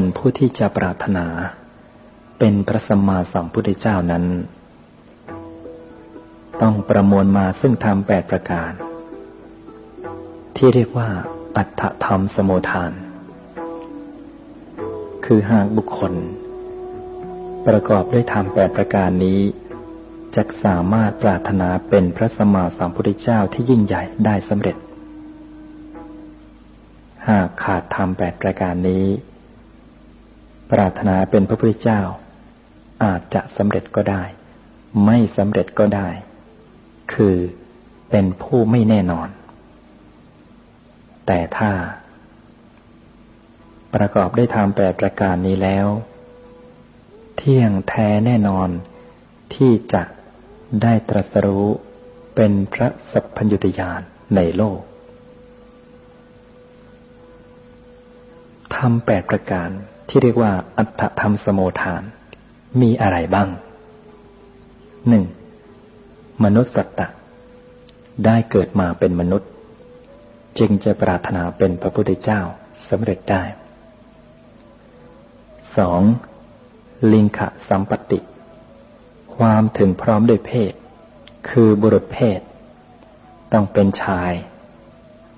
ลผู้ที่จะปรารถนา เป็นพระสัมมาสัมพุทธเจ้านั้น ต้องประมวลมาซึ่งธรรมแปดประการ ที่เรียกว่า อัตถธรรมสมุทาน คือหากบุคคล ประกอบด้วยธรรมแปดประการนี้จะสามารถปรารถนาเป็นพระสัมมาสัมพุทธเจ้าที่ยิ่งใหญ่ได้สำเร็จ หากขาดธรรมแปดประการนี้ ปรารถนาเป็นพระพุทธเจ้า อาจจะสำเร็จก็ได้ ไม่สำเร็จก็ได้ คือเป็นผู้ไม่แน่นอน แต่ถ้า ประกอบได้ธรรมแปดประการนี้แล้ว เที่ยงแท้แน่นอนที่จะได้ตรัสรู้เป็นพระสัพพัญญุตยานในโลกธรรมแปดประการ ที่เรียกว่า อัตถธรรมสมโมทาน มีอะไรบ้างหนึ่งมนุษย์สัตตะ ได้เกิดมาเป็นมนุษย์ จึงจะปรารถนาเป็นพระพุทธเจ้าสำเร็จได้สองลิงขะสัมปติ ความถึงพร้อมด้วยเพศ คือบุรุษเพศ ต้องเป็นชาย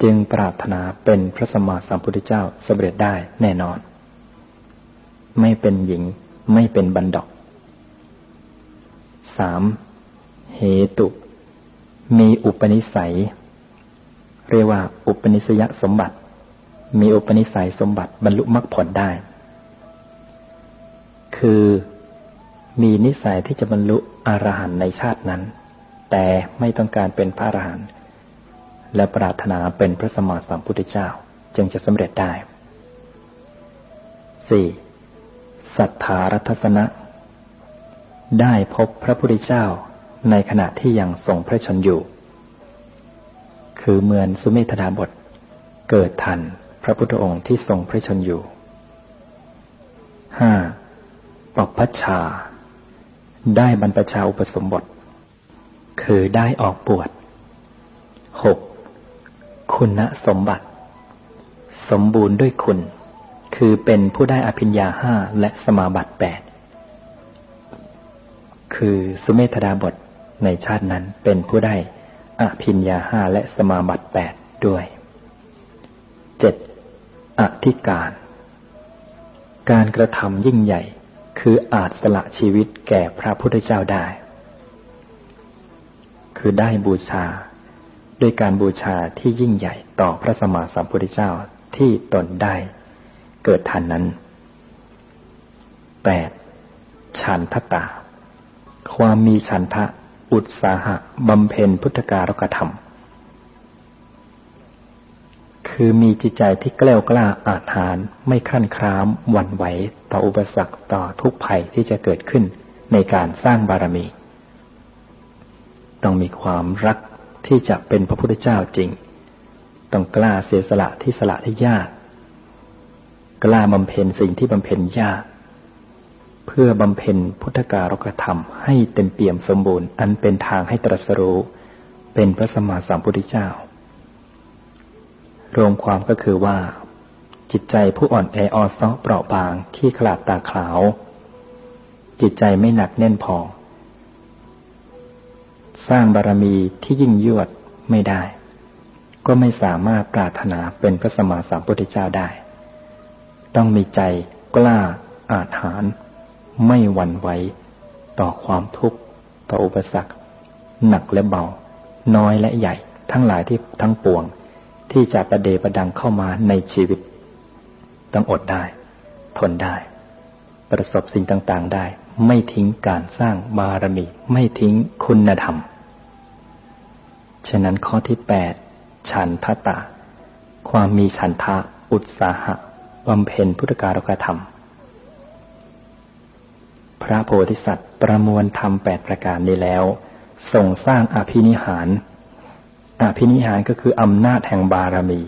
จึงปรารถนาเป็นพระสมมาสัมพุทธเจ้าสำเร็จได้แน่นอน ไม่เป็นหญิง ไม่เป็นบันดอกสามเหตุ มีอุปนิสัย เรียกว่า อุปนิสยสมบัติ มีอุปนิสัยสมบัติบรรลุมรรคผลได้ คือมีนิสัยที่จะบรรลุอรหันต์ในชาตินั้น แต่ไม่ต้องการเป็นพระอรหันต์และปรารถนาเป็นพระสมมาสัมพุทธเจ้าจึงจะสำเร็จได้สี่ สัทธารัตสนะ ได้พบพระพุทธเจ้าในขณะที่ยังทรงพระชนอยู่ คือเมือนสุเมธดาบท เกิดทันพระพุทธองค์ที่ทรงพระชนอยู่ห้าปปัชชา ได้บรรพชาอุปสมบท คือได้ออกบวชหกคุณสมบัติ สมบูรณ์ด้วยคุณ คือเป็นผู้ได้อภิญญาห้าและสมาบัติแปดคือสุเมธดาบทในชาตินั้นเป็นผู้ได้อภิญญาห้าและสมาบัติแปดด้วยเจ็ดอธิการ การกระทำยิ่งใหญ่ คืออาจสละชีวิตแก่พระพุทธเจ้าได้ คือได้บูชา ด้วยการบูชาที่ยิ่งใหญ่ต่อพระสมมาสัมพุทธเจ้าที่ตนได้ เกิดทันนั้นแปดฉันทตา ความมีฉันทะ อุตสาหะบำเพ็ญพุทธการกธรรม คือมีจิตใจที่แกล้วกล้าอาถานไม่ขั้นครามหวั่นไหวต่ออุปสรรคต่อทุกภัยที่จะเกิดขึ้นในการสร้างบารมี ต้องมีความรักที่จะเป็นพระพุทธเจ้าจริง ต้องกล้าเสียสละที่สละที่ยาก กล้าบำเพ็ญสิ่งที่บำเพ็ญยาก เพื่อบำเพ็ญพุทธการกธรรมให้เต็มเปี่ยมสมบูรณ์อันเป็นทางให้ตรัสรู้ เป็นพระสมมาสัมพุทธเจ้า รวมความก็คือว่า จิตใจผู้อ่อนแออ่อนซ้อเปราะบางขี้ขลาดตาขาว จิตใจไม่หนักแน่นพอ สร้างบารมีที่ยิ่งยวดไม่ได้ ก็ไม่สามารถปรารถนาเป็นพระสมมาสัมพุทธเจ้าได้ ต้องมีใจกล้าอาถรรไม่หวั่นไหวต่อความทุกข์ต่ออุปสรรค หนักและเบา น้อยและใหญ่ ทั้งหลายที่ทั้งปวง ที่จะประเดประดังเข้ามาในชีวิต ต้องอดได้ ทนได้ ประสบสิ่งต่างๆได้ ไม่ทิ้งการสร้างบารมี ไม่ทิ้งคุณธรรม ฉะนั้นข้อที่แปดฉันทะตา ความมีฉันทะอุตสาหะ บำเพ็ญพุทธการกธรรม พระโพธิสัตว์ประมวลธรรมแปดประการนี้แล้วส่งสร้างอภินิหารอภินิหารก็คืออำนาจแห่งบารมี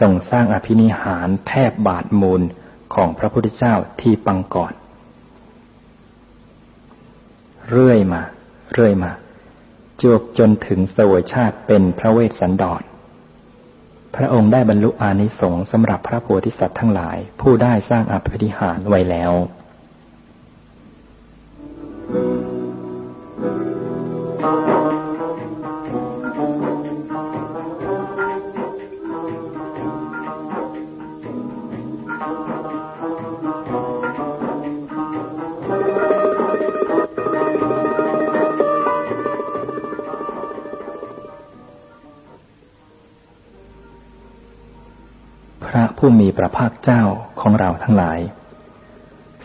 ส่งสร้างอภินิหารแทบบาทมูลของพระพุทธเจ้าที่ปังก่อน เรื่อยมา เรื่อยมาจวบจนถึงสวยชาติเป็นพระเวสสันดร พระองค์ได้บรรลุอานิสงส์สำหรับพระโพธิสัตว์ทั้งหลาย ผู้ได้สร้างอภิธิหารไว้แล้ว ผู้มีพระภาคเจ้าของเราทั้งหลาย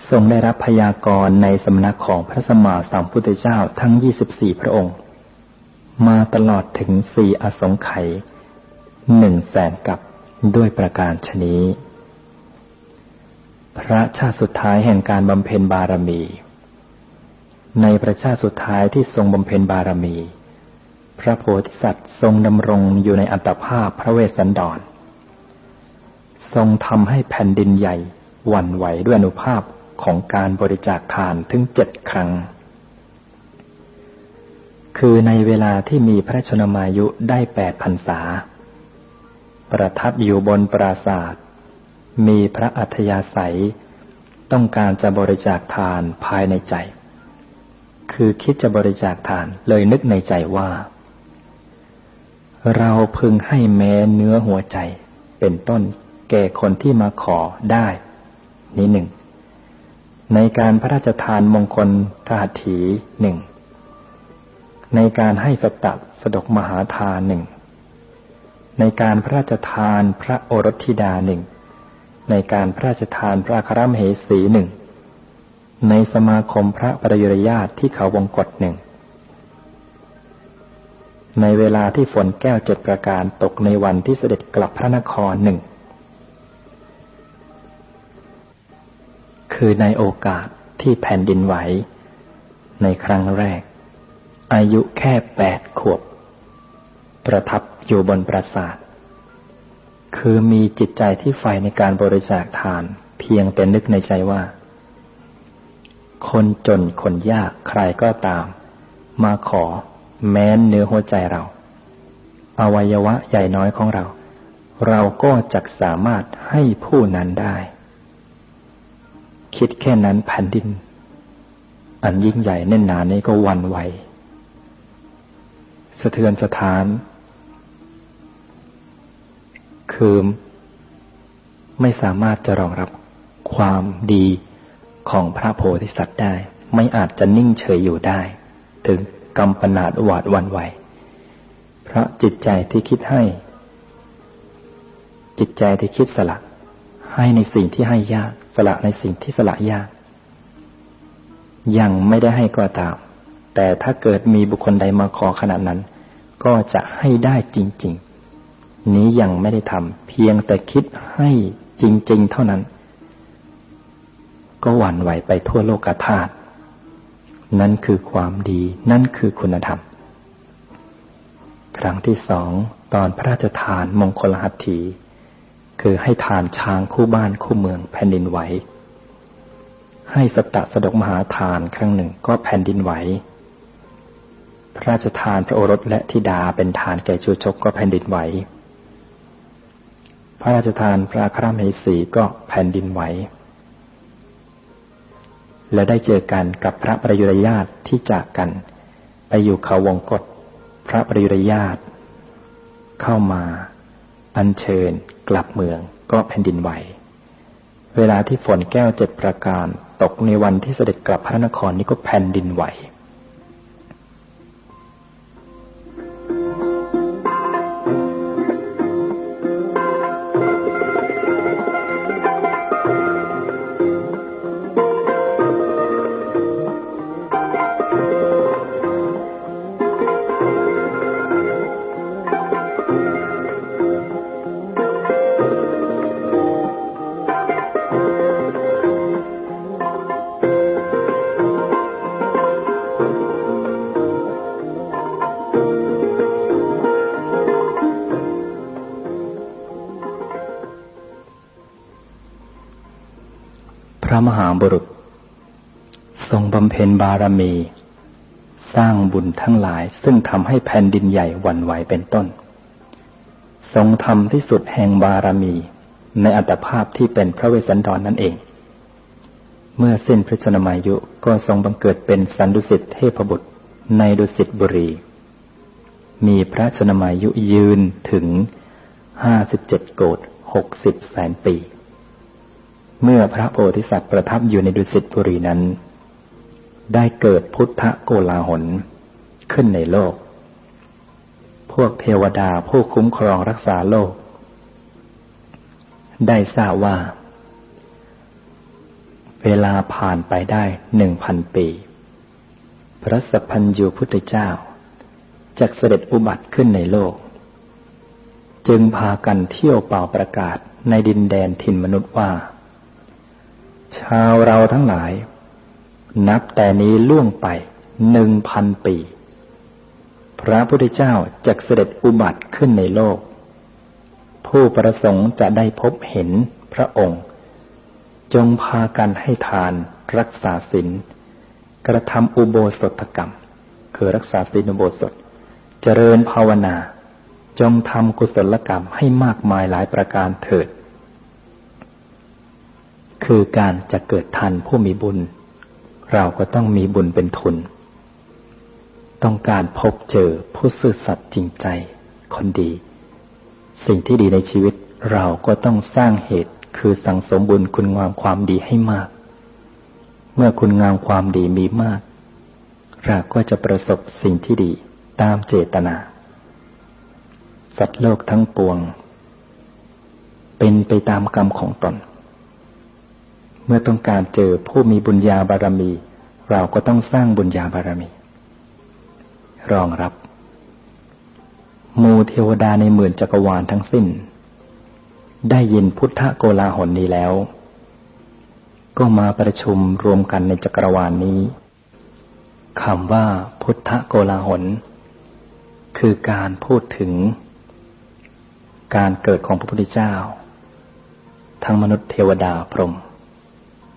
ทรงได้รับพยากรณ์ในสำนักของพระสมมาสัมพุทธเจ้าทั้งยี่สิบสี่พระองค์ มาตลอดถึงสี่อสงไขยหนึ่งแสนกับด้วยประการชนี้ พระชาติสุดท้ายแห่งการบำเพ็ญบารมี ในพระชาติสุดท้ายที่ทรงบำเพ็ญบารมี พระโพธิสัตว์ทรงดำรงอยู่ในอัตภาพพระเวสสันดร ทรงทำให้แผ่นดินใหญ่หวั่นไหวด้วยอนุภาพของการบริจาคทานถึงเจ็ดครั้ง คือในเวลาที่มีพระชนมายุได้แปดพรรษา ประทับอยู่บนปราศาสตร์มีพระอัธยาศัย ต้องการจะบริจาคทานภายในใจ คือคิดจะบริจาคทานเลยนึกในใจว่า เราพึงให้แม้เนื้อหัวใจเป็นต้น แก่คนที่มาขอได้ นี้หนึ่ง ในการพระราชทานมงคลทหถีหนึ่ง ในการให้สตับสดกมหาทานหนึ่ง ในการพระราชทานพระโอรสธิดาหนึ่ง ในการพระราชทานพระครัมเหสีหนึ่ง ในสมาคมพระปริยญาติที่เขาวงกฏหนึ่งในเวลาที่ฝนแก้วเจ็ดประการตกในวันที่เสด็จกลับพระนครหนึ่ง คือในโอกาสที่แผ่นดินไหว ในครั้งแรก อายุแค่แปดขวบ ประทับอยู่บนปราสาท คือมีจิตใจที่ใฝ่ในการบริจาคทานเพียงแต่นึกในใจว่า คนจนคนยากใครก็ตาม มาขอแม้นเนื้อหัวใจเรา อวัยวะใหญ่น้อยของเรา เราก็จะสามารถให้ผู้นั้นได้ คิดแค่นั้นแผ่นดิน อันยิ่งใหญ่แน่นหนานี้ก็วันไหว สะเทือนสถาน คือไม่สามารถจะรองรับความดีของพระโพธิสัตว์ได้ ไม่อาจจะนิ่งเฉยอยู่ได้ ถึงกำปนาดหวาดวันไหว เพราะจิตใจที่คิดให้ จิตใจที่คิดสละ ให้ในสิ่งที่ให้ยาก สละในสิ่งที่สละยาก ยังไม่ได้ให้ก็ตาม แต่ถ้าเกิดมีบุคคลใดมาขอขนาดนั้น ก็จะให้ได้จริง ๆ นี้ยังไม่ได้ทำเพียงแต่คิดให้จริง ๆ เท่านั้น ก็หวั่นไหวไปทั่วโลกธาตุนั่นคือความดี นั่นคือคุณธรรม ครั้งที่สองตอนพระราชทานมงคลหัตถี คือให้ทานช้างคู่บ้านคู่เมืองแผ่นดินไหว ให้สตะสดกมหาทานครั้งหนึ่งก็แผ่นดินไหว พระราชทานพระโอรสและธิดาเป็นทานแก่ชูชกก็แผ่นดินไหว พระราชทานพระครามเหสีก็แผ่นดินไหว และได้เจอกันกับพระประยุรญาติที่จากกัน ไปอยู่เขาวงกฏพระประยุรญาติเข้ามา อัญเชิญกลับเมืองก็แผ่นดินไหว เวลาที่ฝนแก้วเจ็ดประการตกในวันที่เสด็จกลับพระนครนี้ก็แผ่นดินไหวารมี สร้างบุญทั้งหลายซึ่งทำให้แผ่นดินใหญ่วันไหวเป็นต้น ทรงทำที่สุดแห่งบารมี ในอัตภาพที่เป็นพระเวสสันดรนนั่นเอง เมื่อสิ้นพระชนมายุก็ทรงบังเกิดเป็นสันดุสิตเทพบุตรในดุสิตบุรี มีพระชนมายุยืนถึงห้าสิบเจ็ดโกดหกสิบแสนปี เมื่อพระโพธิสัตว์ประทับอยู่ในดุสิตบุรีนั้น ได้เกิดพุทธโกลาหลขึ้นในโลก พวกเทวดาผู้คุ้มครองรักษาโลก ได้ทราบว่า เวลาผ่านไปได้หนึ่งพันปี พระสัพพัญญูพุทธเจ้าจะเสด็จอุบัติขึ้นในโลก จึงพากันเที่ยวเป่าประกาศในดินแดนถิ่นมนุษย์ว่า ชาวเราทั้งหลาย นับแต่นี้ล่วงไปหนึ่งพันปี พระพุทธเจ้าจะเสด็จอุบัติขึ้นในโลก ผู้ประสงค์จะได้พบเห็นพระองค์ จงพากันให้ทานรักษาศีลกระทำอุโบสถกรรม คือรักษาศีลอุโบสถ เจริญภาวนา จงทำกุศลกรรมให้มากมายหลายประการเถิด คือการจะเกิดทันผู้มีบุญ เราก็ต้องมีบุญเป็นทุน ต้องการพบเจอผู้ซื่อสัตย์จริงใจ คนดี สิ่งที่ดีในชีวิตเราก็ต้องสร้างเหตุคือสั่งสมบุญคุณงามความดีให้มาก เมื่อคุณงามความดีมีมาก เราก็จะประสบสิ่งที่ดีตามเจตนา สัตว์โลกทั้งปวง เป็นไปตามกรรมของตน มื่อต้องการเจอผู้มีบุญญาบารมี เราก็ต้องสร้างบุญญาบารมี รองรับ มูเทวดาในหมื่นจักรวาลทั้งสิ้น ได้ยินพุทธโกลาหลนี้แล้ว ก็มาประชุมรวมกันในจักรวาลนนี้คำว่าพุทธโกลาหล คือการพูดถึง การเกิดของพระพุทธเจ้า ทั้งมนุษย์เทวดาพรหม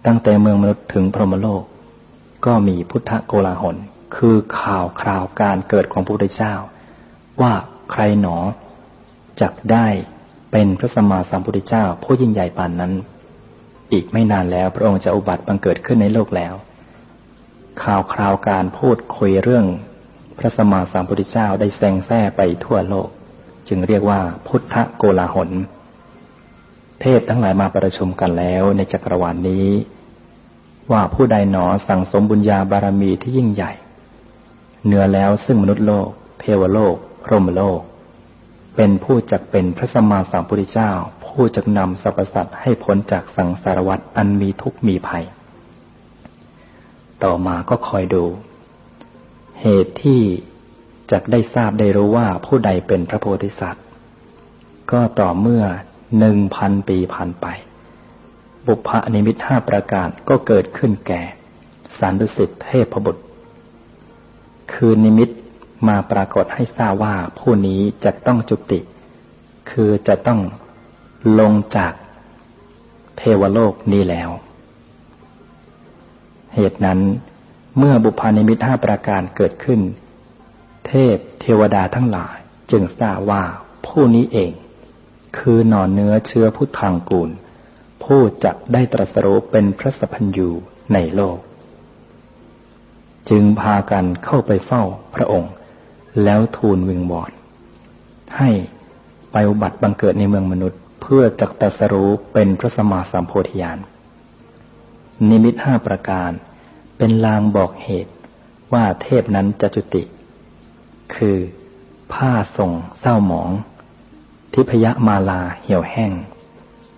ตั้งแต่เมืองมนุษย์ถึงพรหมโลก ก็มีพุทธโกลาหล คือข่าวคราวการเกิดของพระพุทธเจ้า ว่าใครหนอจักได้เป็นพระสัมมาสัมพุทธเจ้าผู้ยิ่งใหญ่ปานนั้น อีกไม่นานแล้วพระองค์จะอุบัติบังเกิดขึ้นในโลกแล้ว ข่าวคราวการพูดคุยเรื่อง พระสัมมาสัมพุทธเจ้าได้แซงแซ่ไปทั่วโลก จึงเรียกว่าพุทธโกลาหล เทพทั้งหลายมาประชุมกันแล้วในจักรวาลนนี้ ว่าผู้ใดหนอสั่งสมบุญญาบารมีที่ยิ่งใหญ่ เหนือแล้วซึ่งมนุษย์โลก เทวโลกพรหมโลก เป็นผู้จักเป็นพระสมมาสัมพุทธเจ้า ผู้จักนำสรรพสัตว์ให้พ้นจากสังสารวัฏอันมีทุกข์มีภัย ต่อมาก็คอยดู เหตุที่จักได้ทราบได้รู้ว่าผู้ใดเป็นพระโพธิสัตว์ ก็ต่อเมื่อหนึ่งพันปีผ่านไป บุพนิมิตห้าประการก็เกิดขึ้นแก่สันดุสิตเทพบุตร คือนิมิตมาปรากฏให้ทราบว่าผู้นี้จะต้องจุติ คือจะต้องลงจากเทวโลกนี้แล้ว เหตุนั้นเมื่อบุพานิมิตห้าประการเกิดขึ้น เทพเทวดาทั้งหลายจึงทราบว่าผู้นี้เอง คือหนอนเนื้อเชื้อพุทธังกูล ผู้จะได้ตรัสรู้เป็นพระสัพพัญญูในโลก จึงพากันเข้าไปเฝ้าพระองค์ แล้วทูลวิงวอนให้ไปอุบัติบังเกิดในเมืองมนุษย์ เพื่อจักตัสรู้เป็นพระสมมาสัมโพธิญาณนิมิตห้าประการ เป็นลางบอกเหตุว่าเทพนั้นจะจุติ คือผ้าส่งเศร้าหมอง ทิพยมาลาเหี่ยวแห้ง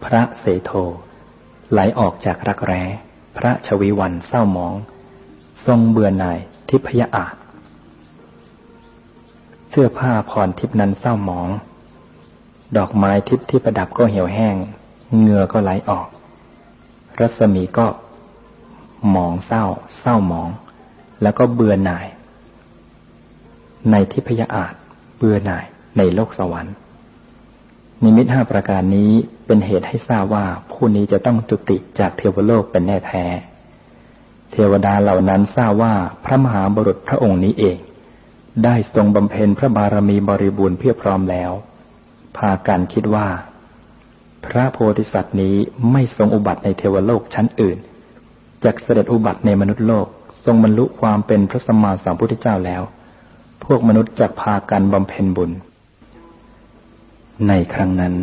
พระเสโท ไหลออกจากรักแร้ พระชวีวันเศร้าหมอง ทรงเบื่อหน่ายทิพยอาจเสื้อผ้าผ่อนทิพนั้นเศร้าหมอง ดอกไม้ทิพที่ประดับก็เหี่ยวแห้งเหงื่อก็ไหลออก รัศมีก็หมองเศร้า เศร้าหมอง แล้วก็เบื่อหน่าย ในทิพยอาจเบื่อหน่ายในโลกสวรรค์ นิมิตห้าประการนี้เป็นเหตุให้ทราบว่าผู้นี้จะต้องจุติจากเทวโลกเป็นแน่แท้ เทวดาเหล่านั้นทราบว่าพระมหาบุรุษพระองค์นี้เอง ได้ทรงบำเพ็ญพระบารมีบริบูรณ์เพียบพร้อมแล้ว พากันคิดว่า พระโพธิสัตว์นี้ไม่ทรงอุบัติในเทวโลกชั้นอื่นจากเสด็จอุบัติในมนุษย์โลกทรงบรรลุความเป็นพระสัมมาสัมพุทธเจ้าแล้ว พวกมนุษย์จะพากันบำเพ็ญบุญ ในครั้งนั้น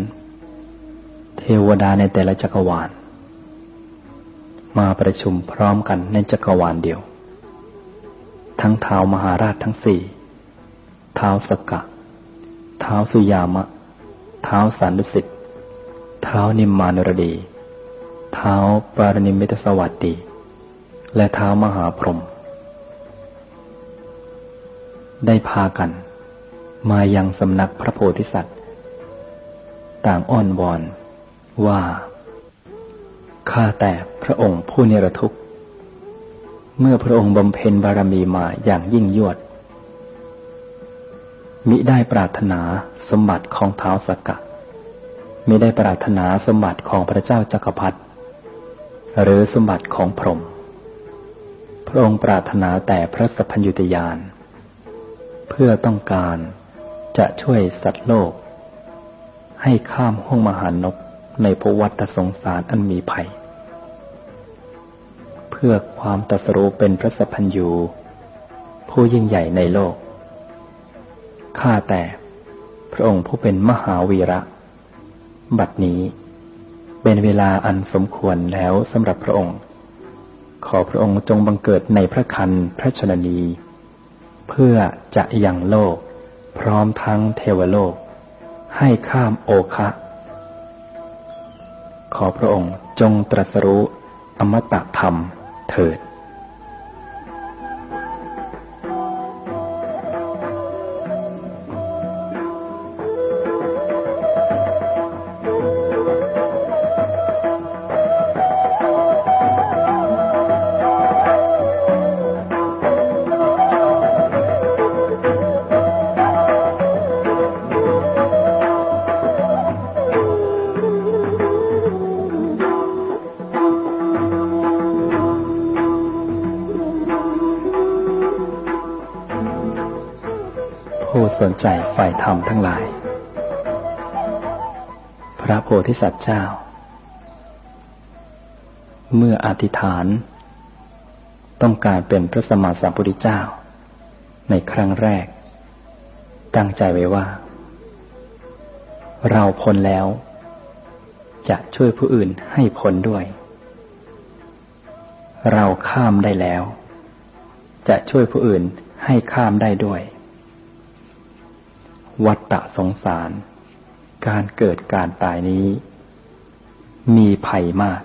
เทวดาในแต่ละจักรวาล มาประชุมพร้อมกันในจักรวาลเดียว ทั้งเท้ามหาราชทั้งสี่เท้าสกกะเท้าสุยามะ เท้าสันดุสิตเท้านิมมานรดี เท้าปารณิมิตสวัสดี และเท้ามหาพรหมได้พากัน มายังสำนักพระโพธิสัตว์ ต่างอ้อนวอนว่า ข้าแต่พระองค์ผู้เนรทุกข์ เมื่อพระองค์บำเพ็ญบารมีมาอย่างยิ่งยวด มิได้ปรารถนาสมบัติของเท้าสกกะมิได้ปรารถนาสมบัติของพระเจ้าจักรพรรดิหรือสมบัติของพรหมพระองค์ปรารถนาแต่พระสัพพัญญุตยาน เพื่อต้องการจะช่วยสัตว์โลก ให้ข้ามห้องมหานกในภวัตสงสารอันมีภัย เพื่อความตรัสรู้เป็นพระสัพพัญญูผู้ยิ่งใหญ่ในโลก ข้าแต่พระองค์ผู้เป็นมหาวีระ บัดนี้เป็นเวลาอันสมควรแล้วสำหรับพระองค์ ขอพระองค์จงบังเกิดในพระคันพระชนนี เพื่อจะยังโลก พร้อมทั้งเทวโลก ให้ข้ามโอคะ ขอพระองค์จงตรัสรู้อมตะธรรมเถิด ธรรมทั้งหลาย พระโพธิสัตว์เจ้า เมื่ออธิษฐาน ต้องการเป็นพระสมมาสัมพุทธเจ้า ในครั้งแรก ตั้งใจไว้ว่า เราพ้นแล้ว จะช่วยผู้อื่นให้พ้นด้วย เราข้ามได้แล้ว จะช่วยผู้อื่นให้ข้ามได้ด้วย วัฏฏะสงสาร การเกิดการตายนี้ มีภัยมาก